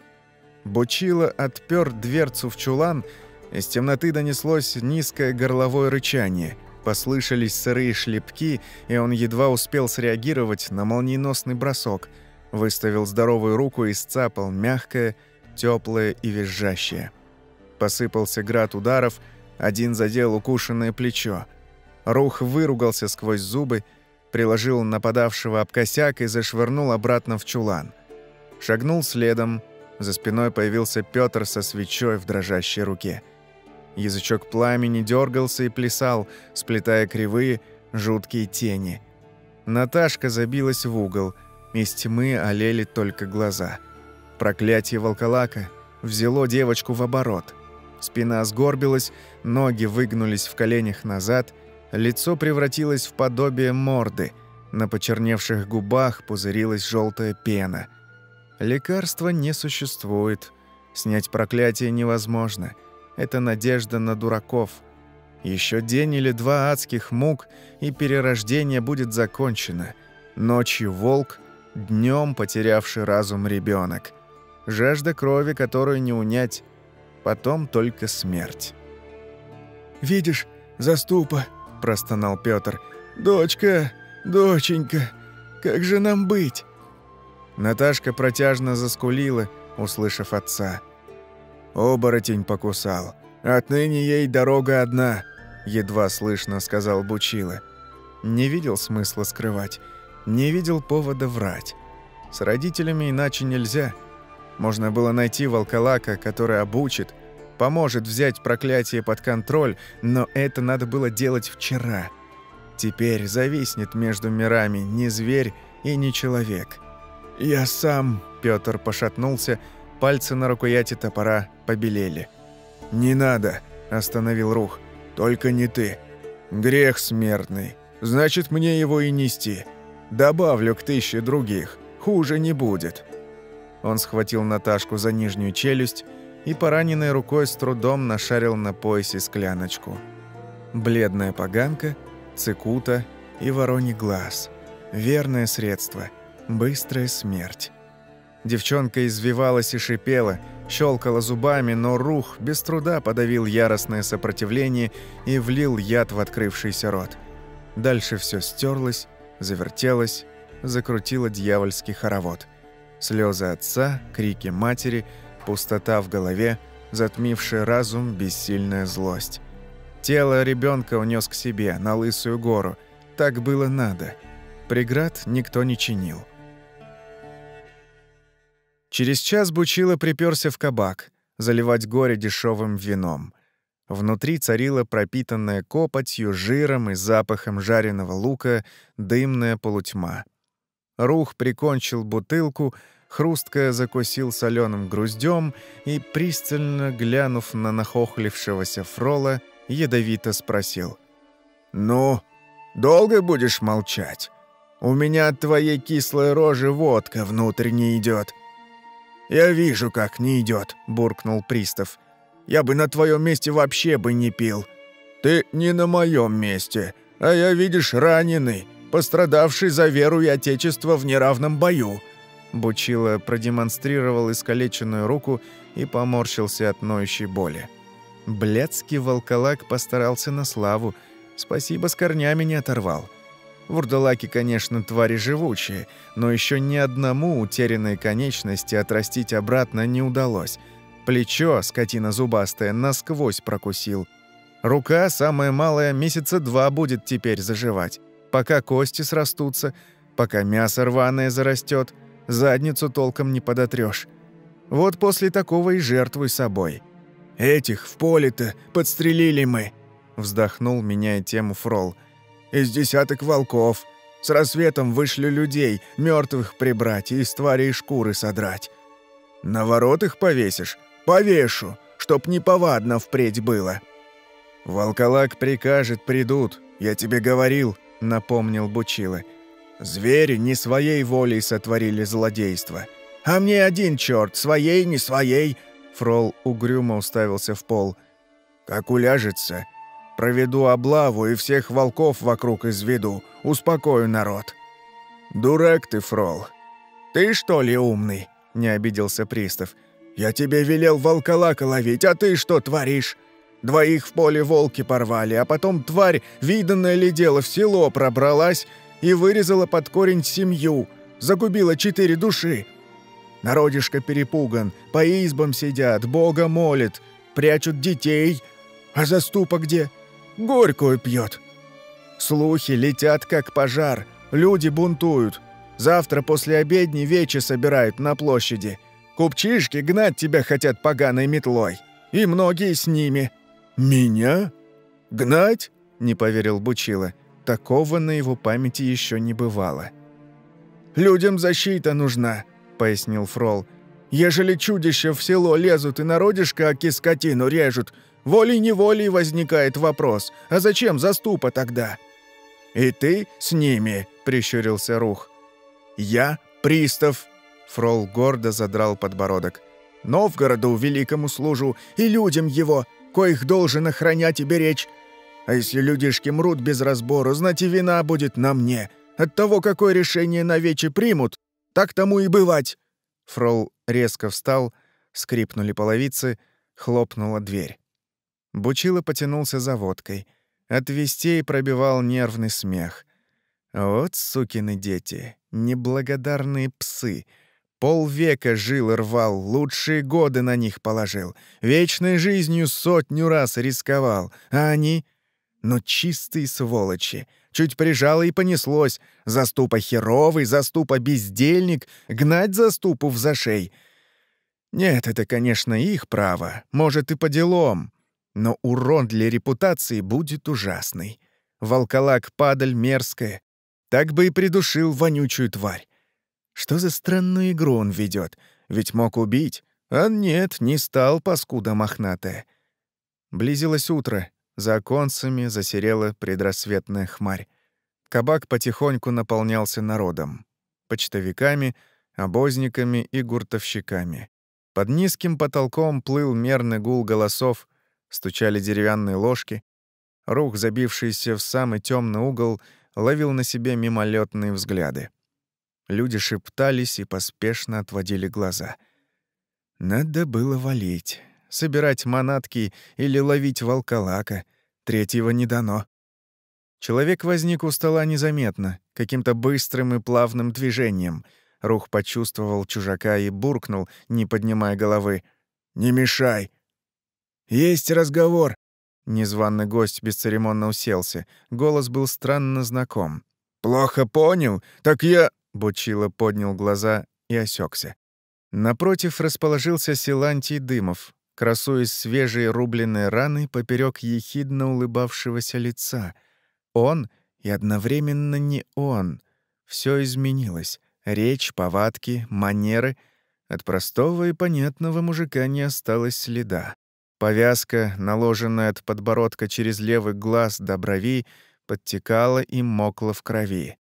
Бучило отпер дверцу в чулан, из темноты донеслось низкое горловое рычание. Послышались сырые шлепки, и он едва успел среагировать на молниеносный бросок. Выставил здоровую руку и сцапал мягкое, теплое и визжащее. Посыпался град ударов, один задел укушенное плечо. Рух выругался сквозь зубы, приложил нападавшего об косяк и зашвырнул обратно в чулан. Шагнул следом, за спиной появился Пётр со свечой в дрожащей руке. Язычок пламени дергался и плясал, сплетая кривые, жуткие тени. Наташка забилась в угол, из тьмы олели только глаза. Проклятие волколака взяло девочку в оборот. Спина сгорбилась, ноги выгнулись в коленях назад — Лицо превратилось в подобие морды. На почерневших губах пузырилась желтая пена. Лекарства не существует. Снять проклятие невозможно. Это надежда на дураков. Еще день или два адских мук, и перерождение будет закончено. Ночью волк, днем потерявший разум ребенок. Жажда крови, которую не унять, потом только смерть. «Видишь, заступа!» – простонал Пётр. «Дочка, доченька, как же нам быть?» Наташка протяжно заскулила, услышав отца. «Оборотень покусал. Отныне ей дорога одна», – едва слышно сказал Бучила. Не видел смысла скрывать, не видел повода врать. С родителями иначе нельзя. Можно было найти волколака, который обучит – поможет взять проклятие под контроль, но это надо было делать вчера. Теперь зависнет между мирами не зверь и не человек. «Я сам...» — Пётр пошатнулся, пальцы на рукояти топора побелели. «Не надо!» — остановил Рух. «Только не ты. Грех смертный. Значит, мне его и нести. Добавлю к тысяче других. Хуже не будет». Он схватил Наташку за нижнюю челюсть и пораненной рукой с трудом нашарил на поясе скляночку. Бледная поганка, цикута и вороний глаз. Верное средство. Быстрая смерть. Девчонка извивалась и шипела, щелкала зубами, но рух без труда подавил яростное сопротивление и влил яд в открывшийся рот. Дальше все стерлось, завертелось, закрутило дьявольский хоровод. Слезы отца, крики матери — Пустота в голове, затмившая разум, бессильная злость. Тело ребенка унес к себе, на Лысую гору. Так было надо. Преград никто не чинил. Через час Бучило приперся в кабак, заливать горе дешевым вином. Внутри царила пропитанная копотью, жиром и запахом жареного лука дымная полутьма. Рух прикончил бутылку — хрустко закусил соленым груздем и, пристально глянув на нахохлившегося фрола, ядовито спросил. «Ну, долго будешь молчать? У меня от твоей кислой рожи водка внутрь не идет». «Я вижу, как не идет, буркнул пристав. «Я бы на твоем месте вообще бы не пил. Ты не на моем месте, а я, видишь, раненый, пострадавший за веру и отечество в неравном бою». Бучило продемонстрировал искалеченную руку и поморщился от ноющей боли. Блядский волколак постарался на славу. Спасибо, с корнями не оторвал. Вурдалаки, конечно, твари живучие, но еще ни одному утерянной конечности отрастить обратно не удалось. Плечо, скотина зубастая, насквозь прокусил. Рука, самая малая, месяца два будет теперь заживать. Пока кости срастутся, пока мясо рваное зарастет, задницу толком не подотрёшь. Вот после такого и жертвуй собой. «Этих в поле-то подстрелили мы», — вздохнул, меняя тему Фрол. «Из десяток волков. С рассветом вышли людей, мертвых прибрать и из тварей шкуры содрать. На ворот их повесишь? Повешу, чтоб неповадно впредь было». «Волколак прикажет, придут, я тебе говорил», — напомнил Бучила. «Звери не своей волей сотворили злодейство. А мне один черт, своей, не своей, Фрол угрюмо уставился в пол. «Как уляжется, проведу облаву и всех волков вокруг изведу, успокою народ». «Дурак ты, Фрол. Ты что ли умный?» — не обиделся пристав. «Я тебе велел волколака ловить, а ты что творишь? Двоих в поле волки порвали, а потом тварь, виданное ли дело, в село пробралась и вырезала под корень семью, загубила четыре души. Народишко перепуган, по избам сидят, Бога молит, прячут детей. А заступа где? Горькую пьет. Слухи летят, как пожар. Люди бунтуют. Завтра после обедни вечи собирают на площади. Купчишки гнать тебя хотят поганой метлой. И многие с ними. «Меня? Гнать?» — не поверил Бучила. Такого на его памяти еще не бывало. «Людям защита нужна. — пояснил Фрол. «Ежели чудища в село лезут и народишко оки скотину режут, волей-неволей возникает вопрос, а зачем заступа тогда?» «И ты с ними», — прищурился Рух. «Я пристав», — Фрол гордо задрал подбородок. «Новгороду великому служу и людям его, коих должен охранять и беречь. А если людишки мрут без разбору, знать и вина будет на мне. От того, какое решение на вече примут, так тому и бывать!» Фрол резко встал, скрипнули половицы, хлопнула дверь. Бучило потянулся за водкой. От вестей пробивал нервный смех. Вот сукины дети, неблагодарные псы. Полвека жил и рвал, лучшие годы на них положил. Вечной жизнью сотню раз рисковал. А они... Ну, чистые сволочи. Чуть прижало и понеслось. Заступа херовый, заступа бездельник, гнать заступу в зашей. Нет, это, конечно, их право, может и по делам. Но урон для репутации будет ужасный. Волколак падаль мерзкая. Так бы и придушил вонючую тварь. Что за странную игру он ведет? Ведь мог убить. А нет, не стал паскуда мохнатая. Близилось утро. За оконцами засерела предрассветная хмарь. Кабак потихоньку наполнялся народом. Почтовиками, обозниками и гуртовщиками. Под низким потолком плыл мерный гул голосов, стучали деревянные ложки. Рух, забившийся в самый темный угол, ловил на себе мимолетные взгляды. Люди шептались и поспешно отводили глаза. Надо было валить собирать манатки или ловить волколака. Третьего не дано. Человек возник у стола незаметно, каким-то быстрым и плавным движением. Рух почувствовал чужака и буркнул, не поднимая головы. «Не мешай!» «Есть разговор!» Незваный гость бесцеремонно уселся. Голос был странно знаком. «Плохо понял? Так я...» Бучило поднял глаза и осекся. Напротив расположился Силантий Дымов, красуясь свежей рубленной раной поперек ехидно улыбавшегося лица. Он и одновременно не он. Все изменилось. Речь, повадки, манеры. От простого и понятного мужика не осталось следа. Повязка, наложенная от подбородка через левый глаз до брови, подтекала и мокла в крови.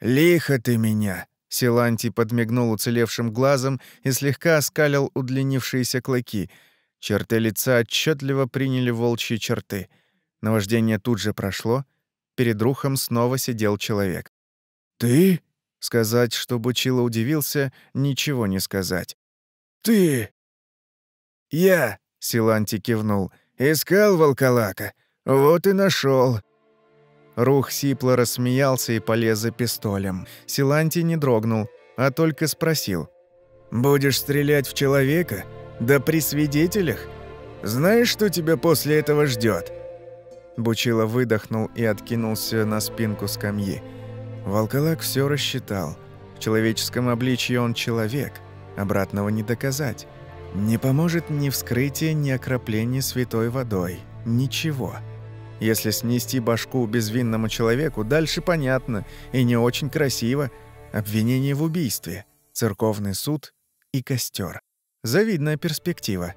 «Лихо ты меня!» Силанти подмигнул уцелевшим глазом и слегка оскалил удлинившиеся клыки. Черты лица отчетливо приняли волчьи черты. Наваждение тут же прошло. Перед рухом снова сидел человек. «Ты?» — сказать, что Бучило удивился, ничего не сказать. «Ты?» «Я», — Силанти кивнул, — «искал волколака. Вот и нашел. Рух сипло рассмеялся и полез за пистолем. Силанти не дрогнул, а только спросил. «Будешь стрелять в человека? Да при свидетелях? Знаешь, что тебя после этого ждет? Бучило выдохнул и откинулся на спинку скамьи. Волколак все рассчитал. В человеческом обличье он человек. Обратного не доказать. Не поможет ни вскрытие, ни окропление святой водой. Ничего. Если снести башку безвинному человеку, дальше понятно и не очень красиво. Обвинение в убийстве, церковный суд и костер. Завидная перспектива.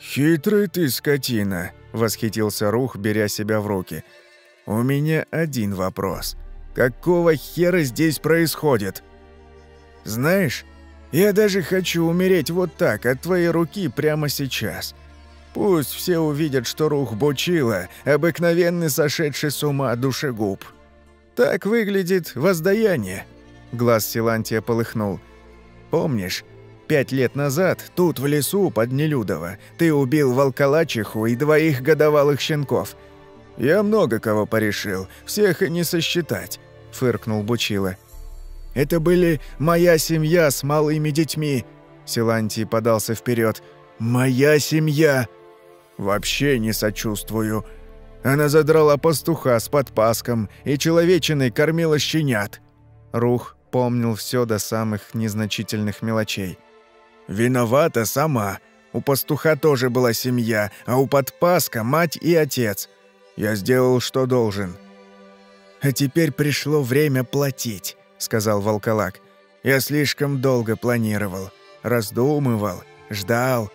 «Хитрый ты, скотина!» — восхитился Рух, беря себя в руки. «У меня один вопрос. Какого хера здесь происходит?» «Знаешь, я даже хочу умереть вот так, от твоей руки прямо сейчас. Пусть все увидят, что Рух Бучила — обыкновенный сошедший с ума душегуб. Так выглядит воздаяние». Глаз Силантия полыхнул. «Помнишь, Пять лет назад, тут, в лесу под Нелюдово, ты убил волколачиху и двоих годовалых щенков. Я много кого порешил, всех и не сосчитать», — фыркнул Бучила. «Это были моя семья с малыми детьми», — Силантий подался вперед. «Моя семья!» «Вообще не сочувствую», она задрала пастуха с подпаском и человечиной кормила щенят. Рух помнил все до самых незначительных мелочей. Виновата сама. У пастуха тоже была семья, а у подпаска мать и отец. Я сделал, что должен. А теперь пришло время платить, сказал волколак. Я слишком долго планировал, раздумывал, ждал.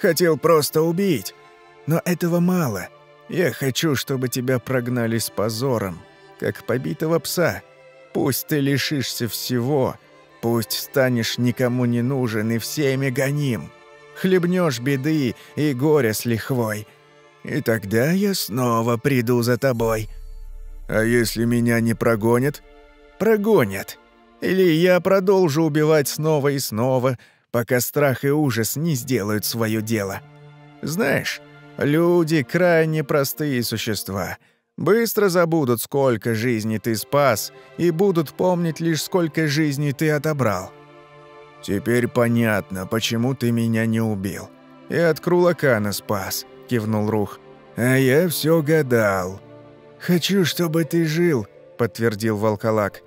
Хотел просто убить. Но этого мало. Я хочу, чтобы тебя прогнали с позором, как побитого пса. Пусть ты лишишься всего, Пусть станешь никому не нужен и всеми гоним. Хлебнешь беды и горе с лихвой. И тогда я снова приду за тобой. А если меня не прогонят? Прогонят. Или я продолжу убивать снова и снова, пока страх и ужас не сделают свое дело. Знаешь, люди крайне простые существа — Быстро забудут, сколько жизней ты спас, и будут помнить лишь, сколько жизней ты отобрал. Теперь понятно, почему ты меня не убил. И от Крулакана спас, кивнул Рух. А я все гадал. Хочу, чтобы ты жил, подтвердил Волколак.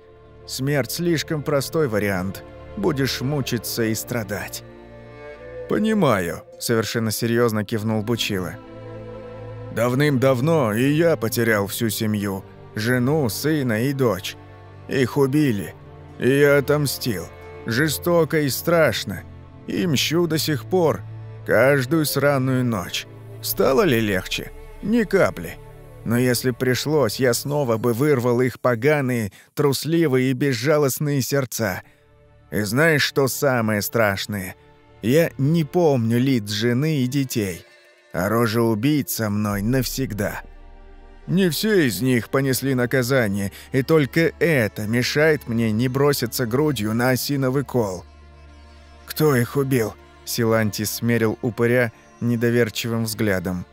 Смерть слишком простой вариант. Будешь мучиться и страдать. Понимаю, совершенно серьезно кивнул Бучила. Давным-давно и я потерял всю семью. Жену, сына и дочь. Их убили. И я отомстил. Жестоко и страшно. И мщу до сих пор. Каждую сраную ночь. Стало ли легче? Ни капли. Но если пришлось, я снова бы вырвал их поганые, трусливые и безжалостные сердца. И знаешь, что самое страшное? Я не помню лиц жены и детей а рожа убийц со мной навсегда. Не все из них понесли наказание, и только это мешает мне не броситься грудью на осиновый кол. «Кто их убил?» — Силанти смерил упыря недоверчивым взглядом.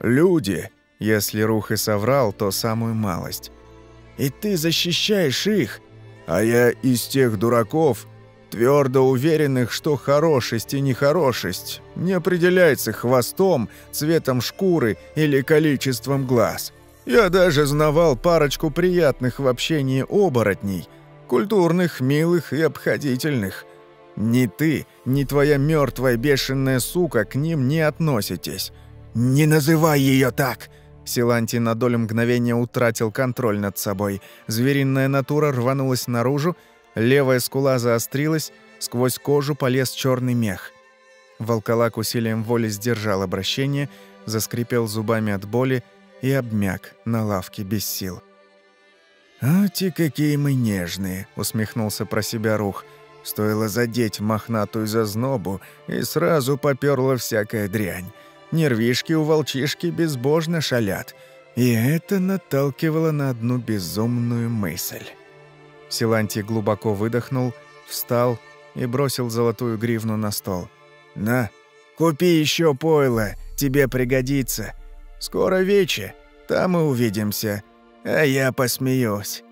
«Люди, если Рух и соврал, то самую малость. И ты защищаешь их, а я из тех дураков, твердо уверенных, что хорошесть и нехорошесть не определяется хвостом, цветом шкуры или количеством глаз. Я даже знавал парочку приятных в общении оборотней, культурных, милых и обходительных. Ни ты, ни твоя мертвая бешеная сука к ним не относитесь. Не называй ее так!» Силанти на долю мгновения утратил контроль над собой. Звериная натура рванулась наружу, Левая скула заострилась, сквозь кожу полез черный мех. Волколак усилием воли сдержал обращение, заскрипел зубами от боли и обмяк на лавке без сил. «Ати, какие мы нежные!» — усмехнулся про себя Рух. Стоило задеть мохнатую зазнобу, и сразу попёрла всякая дрянь. Нервишки у волчишки безбожно шалят. И это наталкивало на одну безумную мысль. Силантий глубоко выдохнул, встал и бросил золотую гривну на стол. «На, купи еще пойло, тебе пригодится. Скоро вече, там и увидимся. а я посмеюсь».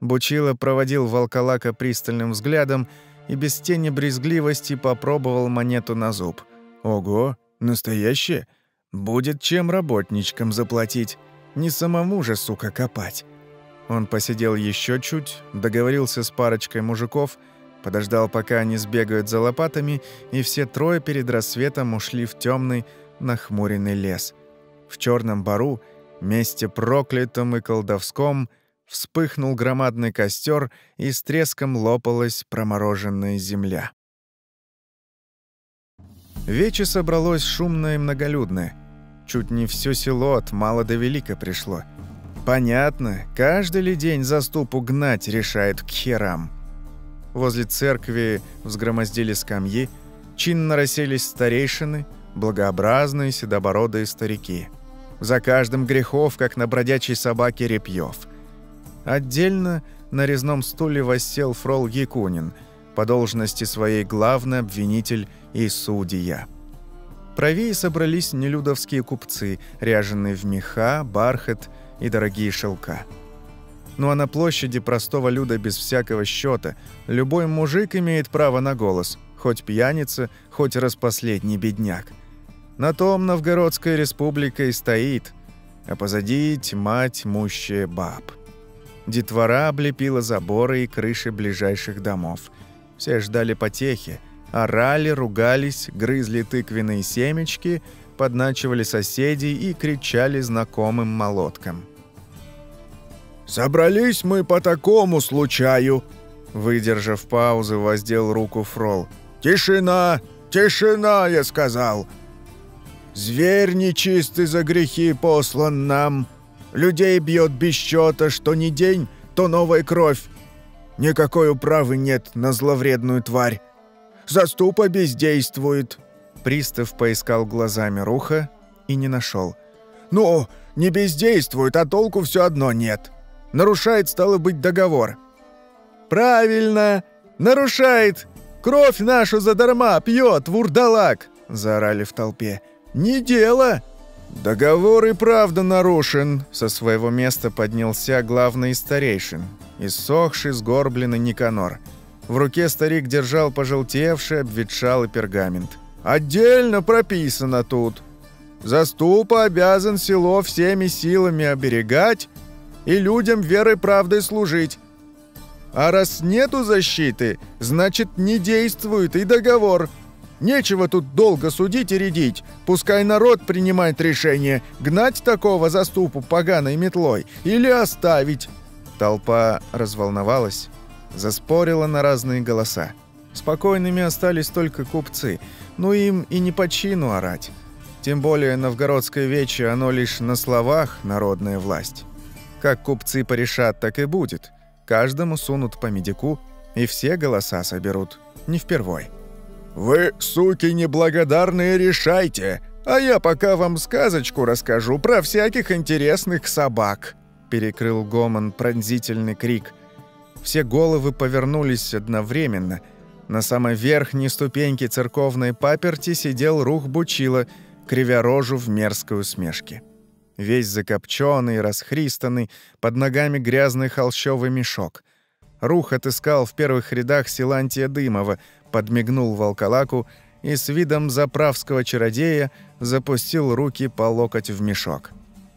Бучило проводил волколака пристальным взглядом и без тени брезгливости попробовал монету на зуб. «Ого, настоящее? Будет чем работничкам заплатить. Не самому же, сука, копать». Он посидел еще чуть, договорился с парочкой мужиков, подождал, пока они сбегают за лопатами, и все трое перед рассветом ушли в темный, нахмуренный лес. В черном бару, месте проклятом и колдовском, вспыхнул громадный костер, и с треском лопалась промороженная земля. Вече собралось шумное и многолюдное. Чуть не все село от мала до велика пришло. Понятно, каждый ли день заступу гнать решает к херам. Возле церкви взгромоздили скамьи, чинно расселись старейшины, благообразные седобородые старики. За каждым грехов, как на бродячей собаке Репьев. Отдельно на резном стуле воссел фрол Якунин, по должности своей главный обвинитель и судья. Правее собрались нелюдовские купцы, ряженые в меха, бархат и дорогие шелка. Ну а на площади простого люда без всякого счета любой мужик имеет право на голос, хоть пьяница, хоть распоследний бедняк. На том Новгородская республика и стоит, а позади тьма тьмущая баб. Детвора облепила заборы и крыши ближайших домов. Все ждали потехи, орали, ругались, грызли тыквенные семечки, подначивали соседей и кричали знакомым молоткам. «Собрались мы по такому случаю!» Выдержав паузу, воздел руку Фрол. «Тишина! Тишина!» — я сказал. «Зверь нечистый за грехи послан нам. Людей бьет без счета, что ни день, то новая кровь. Никакой управы нет на зловредную тварь. Заступа бездействует». Пристав поискал глазами Руха и не нашел. «Ну, не бездействует, а толку все одно нет. Нарушает, стало быть, договор». «Правильно! Нарушает! Кровь нашу задарма пьет, вурдалак!» — заорали в толпе. «Не дело!» «Договор и правда нарушен», — со своего места поднялся главный старейшин, иссохший, сгорбленный Никанор. В руке старик держал пожелтевший, обветшалый пергамент. «Отдельно прописано тут. Заступа обязан село всеми силами оберегать и людям верой правдой служить. А раз нету защиты, значит не действует и договор. Нечего тут долго судить и рядить. Пускай народ принимает решение, гнать такого заступу поганой метлой или оставить. Толпа разволновалась, заспорила на разные голоса. Спокойными остались только купцы, но им и не по чину орать. Тем более новгородское вече оно лишь на словах народная власть. Как купцы порешат, так и будет. Каждому сунут по медику, и все голоса соберут. Не впервой. «Вы, суки неблагодарные, решайте, а я пока вам сказочку расскажу про всяких интересных собак», перекрыл гомон пронзительный крик. Все головы повернулись одновременно. На самой верхней ступеньке церковной паперти сидел рух Бучила, кривя рожу в мерзкой усмешке весь закопченный, расхристанный, под ногами грязный холщовый мешок. Рух отыскал в первых рядах Силантия Дымова, подмигнул волколаку и с видом заправского чародея запустил руки по локоть в мешок.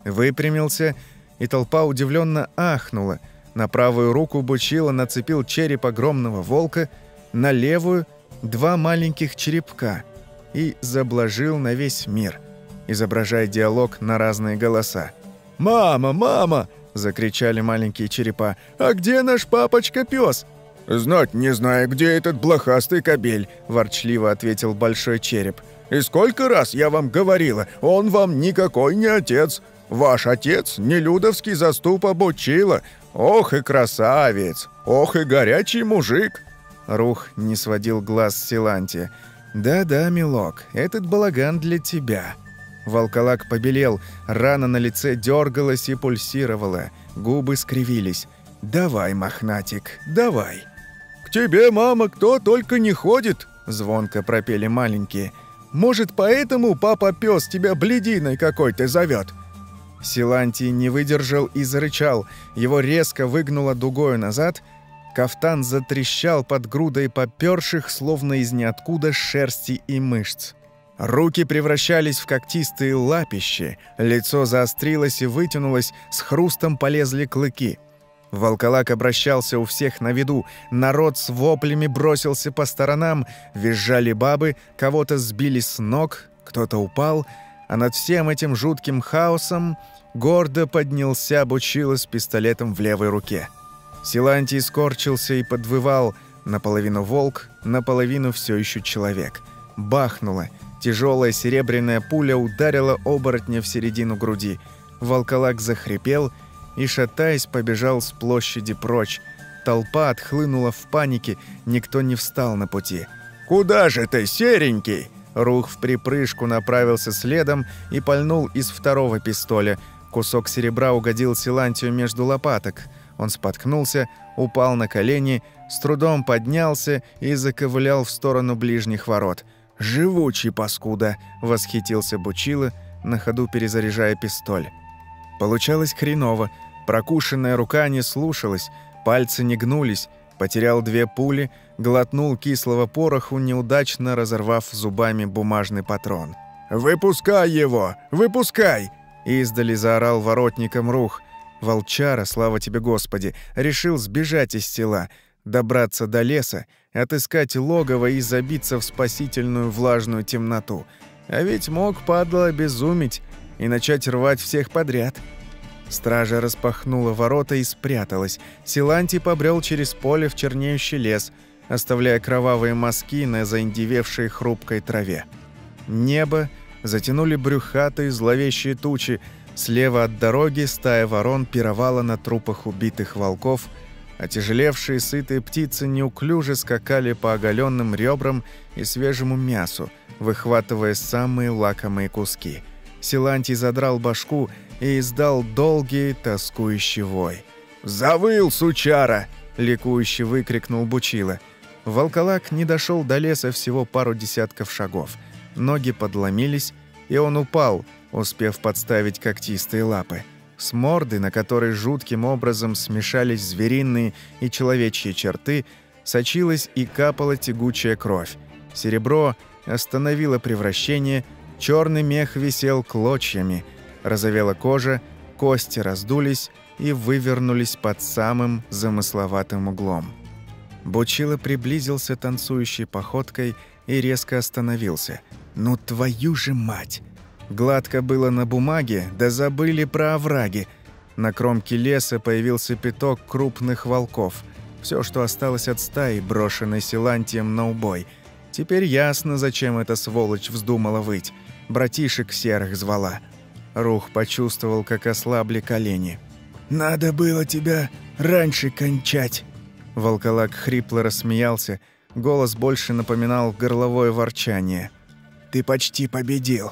Выпрямился, и толпа удивленно ахнула. На правую руку Бучила нацепил череп огромного волка, на левую — два маленьких черепка и заблажил на весь мир — изображая диалог на разные голоса. «Мама, мама!» – закричали маленькие черепа. «А где наш папочка-пёс?» «Знать не знаю, где этот блохастый кобель», – ворчливо ответил большой череп. «И сколько раз я вам говорила, он вам никакой не отец. Ваш отец нелюдовский заступ обучила. Ох и красавец! Ох и горячий мужик!» Рух не сводил глаз с Силанти. «Да-да, милок, этот балаган для тебя». Волколак побелел, рана на лице дергалась и пульсировала, губы скривились. «Давай, мохнатик, давай!» «К тебе, мама, кто только не ходит!» — звонко пропели маленькие. «Может, поэтому папа-пёс тебя блединой какой-то зовет?» Силантий не выдержал и зарычал. Его резко выгнуло дугою назад. Кафтан затрещал под грудой попёрших, словно из ниоткуда, шерсти и мышц. Руки превращались в когтистые лапищи, лицо заострилось и вытянулось, с хрустом полезли клыки. Волколак обращался у всех на виду, народ с воплями бросился по сторонам, визжали бабы, кого-то сбили с ног, кто-то упал, а над всем этим жутким хаосом гордо поднялся Бучила с пистолетом в левой руке. Силантий скорчился и подвывал, наполовину волк, наполовину все еще человек. Бахнуло. Тяжелая серебряная пуля ударила оборотня в середину груди. Волколак захрипел и, шатаясь, побежал с площади прочь. Толпа отхлынула в панике, никто не встал на пути. «Куда же ты, серенький?» Рух в припрыжку направился следом и пальнул из второго пистоля. Кусок серебра угодил Силантию между лопаток. Он споткнулся, упал на колени, с трудом поднялся и заковылял в сторону ближних ворот. «Живучий паскуда!» — восхитился Бучила, на ходу перезаряжая пистоль. Получалось хреново. Прокушенная рука не слушалась, пальцы не гнулись, потерял две пули, глотнул кислого пороху, неудачно разорвав зубами бумажный патрон. «Выпускай его! Выпускай!» Издали заорал воротником рух. Волчара, слава тебе Господи, решил сбежать из села, добраться до леса, отыскать логово и забиться в спасительную влажную темноту. А ведь мог, падла, обезумить и начать рвать всех подряд. Стража распахнула ворота и спряталась. Силанти побрел через поле в чернеющий лес, оставляя кровавые мазки на заиндевевшей хрупкой траве. Небо затянули брюхатые зловещие тучи. Слева от дороги стая ворон пировала на трупах убитых волков, а тяжелевшие сытые птицы неуклюже скакали по оголенным ребрам и свежему мясу, выхватывая самые лакомые куски. Силантий задрал башку и издал долгий тоскующий вой. «Завыл, сучара!» — ликующе выкрикнул Бучила. Волколак не дошел до леса всего пару десятков шагов. Ноги подломились, и он упал, успев подставить когтистые лапы. С морды, на которой жутким образом смешались звериные и человечьи черты, сочилась и капала тягучая кровь. Серебро остановило превращение, черный мех висел клочьями, розовела кожа, кости раздулись и вывернулись под самым замысловатым углом. Бучило приблизился танцующей походкой и резко остановился. «Ну твою же мать!» Гладко было на бумаге, да забыли про овраги. На кромке леса появился пяток крупных волков. Все, что осталось от стаи, брошенной Силантием на убой. Теперь ясно, зачем эта сволочь вздумала выть. Братишек серых звала. Рух почувствовал, как ослабли колени. «Надо было тебя раньше кончать!» Волколак хрипло рассмеялся, голос больше напоминал горловое ворчание. «Ты почти победил!»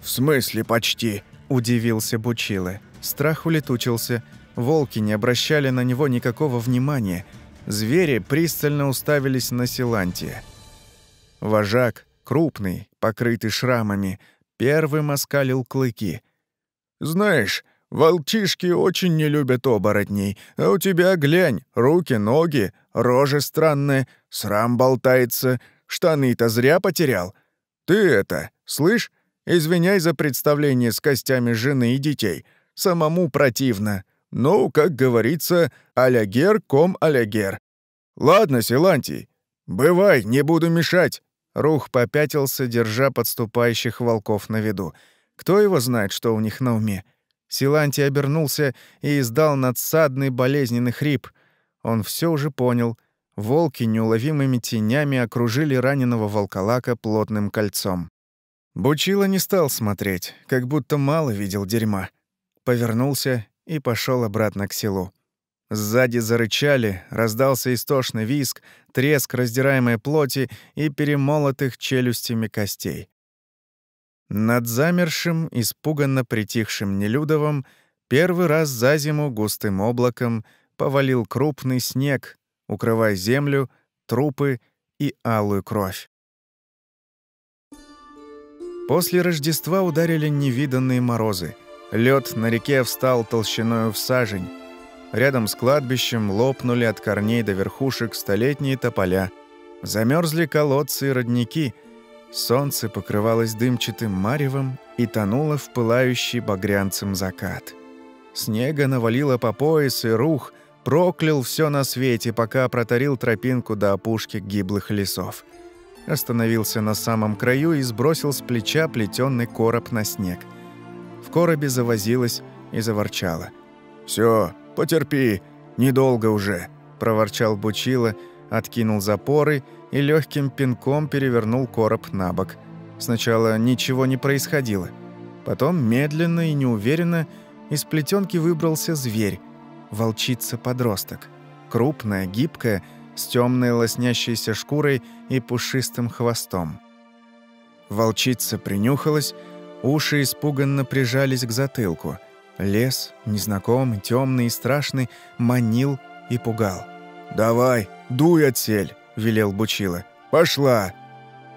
«В смысле почти?» – удивился Бучилы. Страх улетучился, волки не обращали на него никакого внимания, звери пристально уставились на Силантия. Вожак, крупный, покрытый шрамами, первым оскалил клыки. «Знаешь, волчишки очень не любят оборотней, а у тебя, глянь, руки, ноги, рожа странная, срам болтается, штаны-то зря потерял. Ты это, слышь, извиняй за представление с костями жены и детей, самому противно. Ну, как говорится, алягер ком алягер. Ладно, Силантий, бывай, не буду мешать». Рух попятился, держа подступающих волков на виду. Кто его знает, что у них на уме? Силанти обернулся и издал надсадный болезненный хрип. Он все уже понял. Волки неуловимыми тенями окружили раненого волколака плотным кольцом. Бучила не стал смотреть, как будто мало видел дерьма. Повернулся и пошел обратно к селу. Сзади зарычали, раздался истошный визг, треск раздираемой плоти и перемолотых челюстями костей. Над замершим, испуганно притихшим Нелюдовым первый раз за зиму густым облаком повалил крупный снег, укрывая землю, трупы и алую кровь. После Рождества ударили невиданные морозы. Лед на реке встал толщиною в сажень. Рядом с кладбищем лопнули от корней до верхушек столетние тополя. Замерзли колодцы и родники. Солнце покрывалось дымчатым маревом и тонуло в пылающий багрянцем закат. Снега навалило по пояс и рух, проклял все на свете, пока протарил тропинку до опушки гиблых лесов. Остановился на самом краю и сбросил с плеча плетённый короб на снег. В коробе завозилась и заворчала. «Всё, потерпи, недолго уже», — проворчал Бучила, откинул запоры и легким пинком перевернул короб на бок. Сначала ничего не происходило. Потом медленно и неуверенно из плетенки выбрался зверь, волчица-подросток. Крупная, гибкая, с темной лоснящейся шкурой и пушистым хвостом. Волчица принюхалась, уши испуганно прижались к затылку. Лес, незнакомый, темный и страшный, манил и пугал. «Давай, дуй отсель!» — велел Бучила. «Пошла!»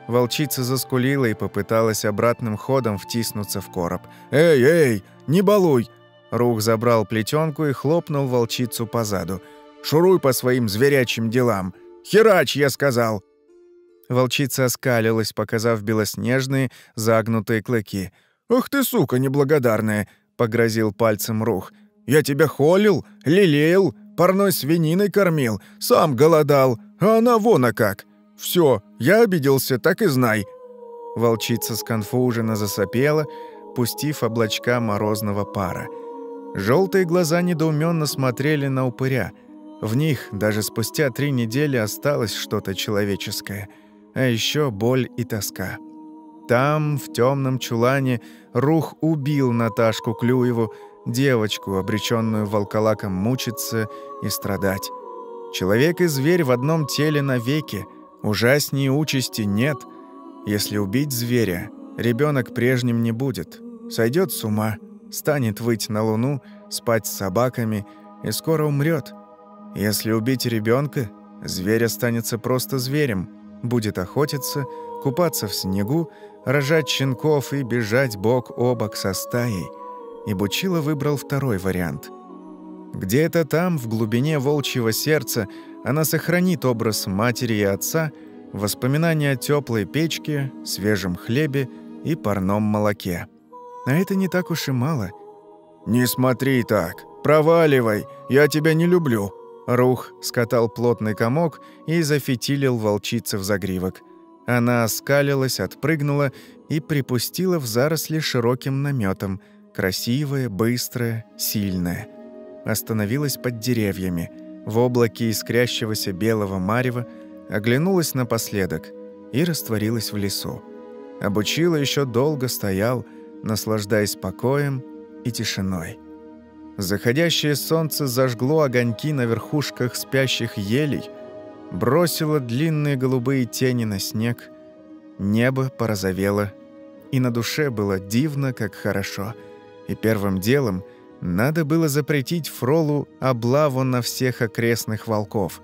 Волчица заскулила и попыталась обратным ходом втиснуться в короб. «Эй, эй, не балуй!» Рух забрал плетенку и хлопнул волчицу по заду. «Шуруй по своим зверячим делам! Херач, я сказал!» Волчица оскалилась, показав белоснежные, загнутые клыки. «Ах ты, сука неблагодарная!» — погрозил пальцем Рух. «Я тебя холил, лелеял, парной свининой кормил, сам голодал, а она вон а как! Все, я обиделся, так и знай!» Волчица сконфуженно засопела, пустив облачка морозного пара. Желтые глаза недоуменно смотрели на упыря. В них даже спустя три недели осталось что-то человеческое. А еще боль и тоска. Там, в темном чулане, Рух убил Наташку Клюеву, девочку, обреченную волколаком мучиться и страдать. Человек и зверь в одном теле навеки. Ужаснее участи нет. Если убить зверя, ребенок прежним не будет. Сойдет с ума — станет выть на луну, спать с собаками и скоро умрет. Если убить ребенка, зверь останется просто зверем, будет охотиться, купаться в снегу, рожать щенков и бежать бок о бок со стаей. И Бучила выбрал второй вариант. Где-то там, в глубине волчьего сердца, она сохранит образ матери и отца, воспоминания о теплой печке, свежем хлебе и парном молоке. А это не так уж и мало. «Не смотри так. Проваливай. Я тебя не люблю». Рух скатал плотный комок и зафитилил волчице в загривок. Она оскалилась, отпрыгнула и припустила в заросли широким наметом, красивая, быстрая, сильная. Остановилась под деревьями, в облаке искрящегося белого марева, оглянулась напоследок и растворилась в лесу. Обучила еще долго стоял, наслаждаясь покоем и тишиной. Заходящее солнце зажгло огоньки на верхушках спящих елей, бросило длинные голубые тени на снег, небо порозовело, и на душе было дивно, как хорошо. И первым делом надо было запретить Фролу облаву на всех окрестных волков.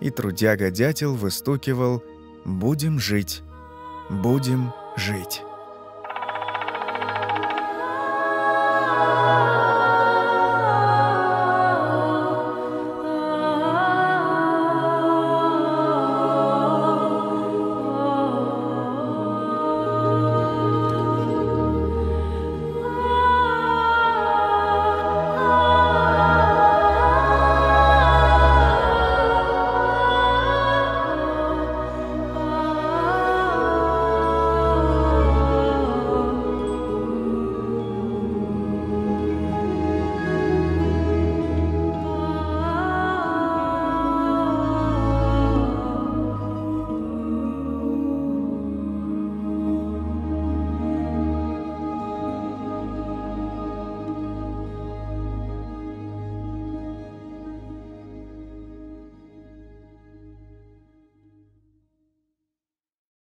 И трудяга-дятел выстукивал «Будем жить, будем жить».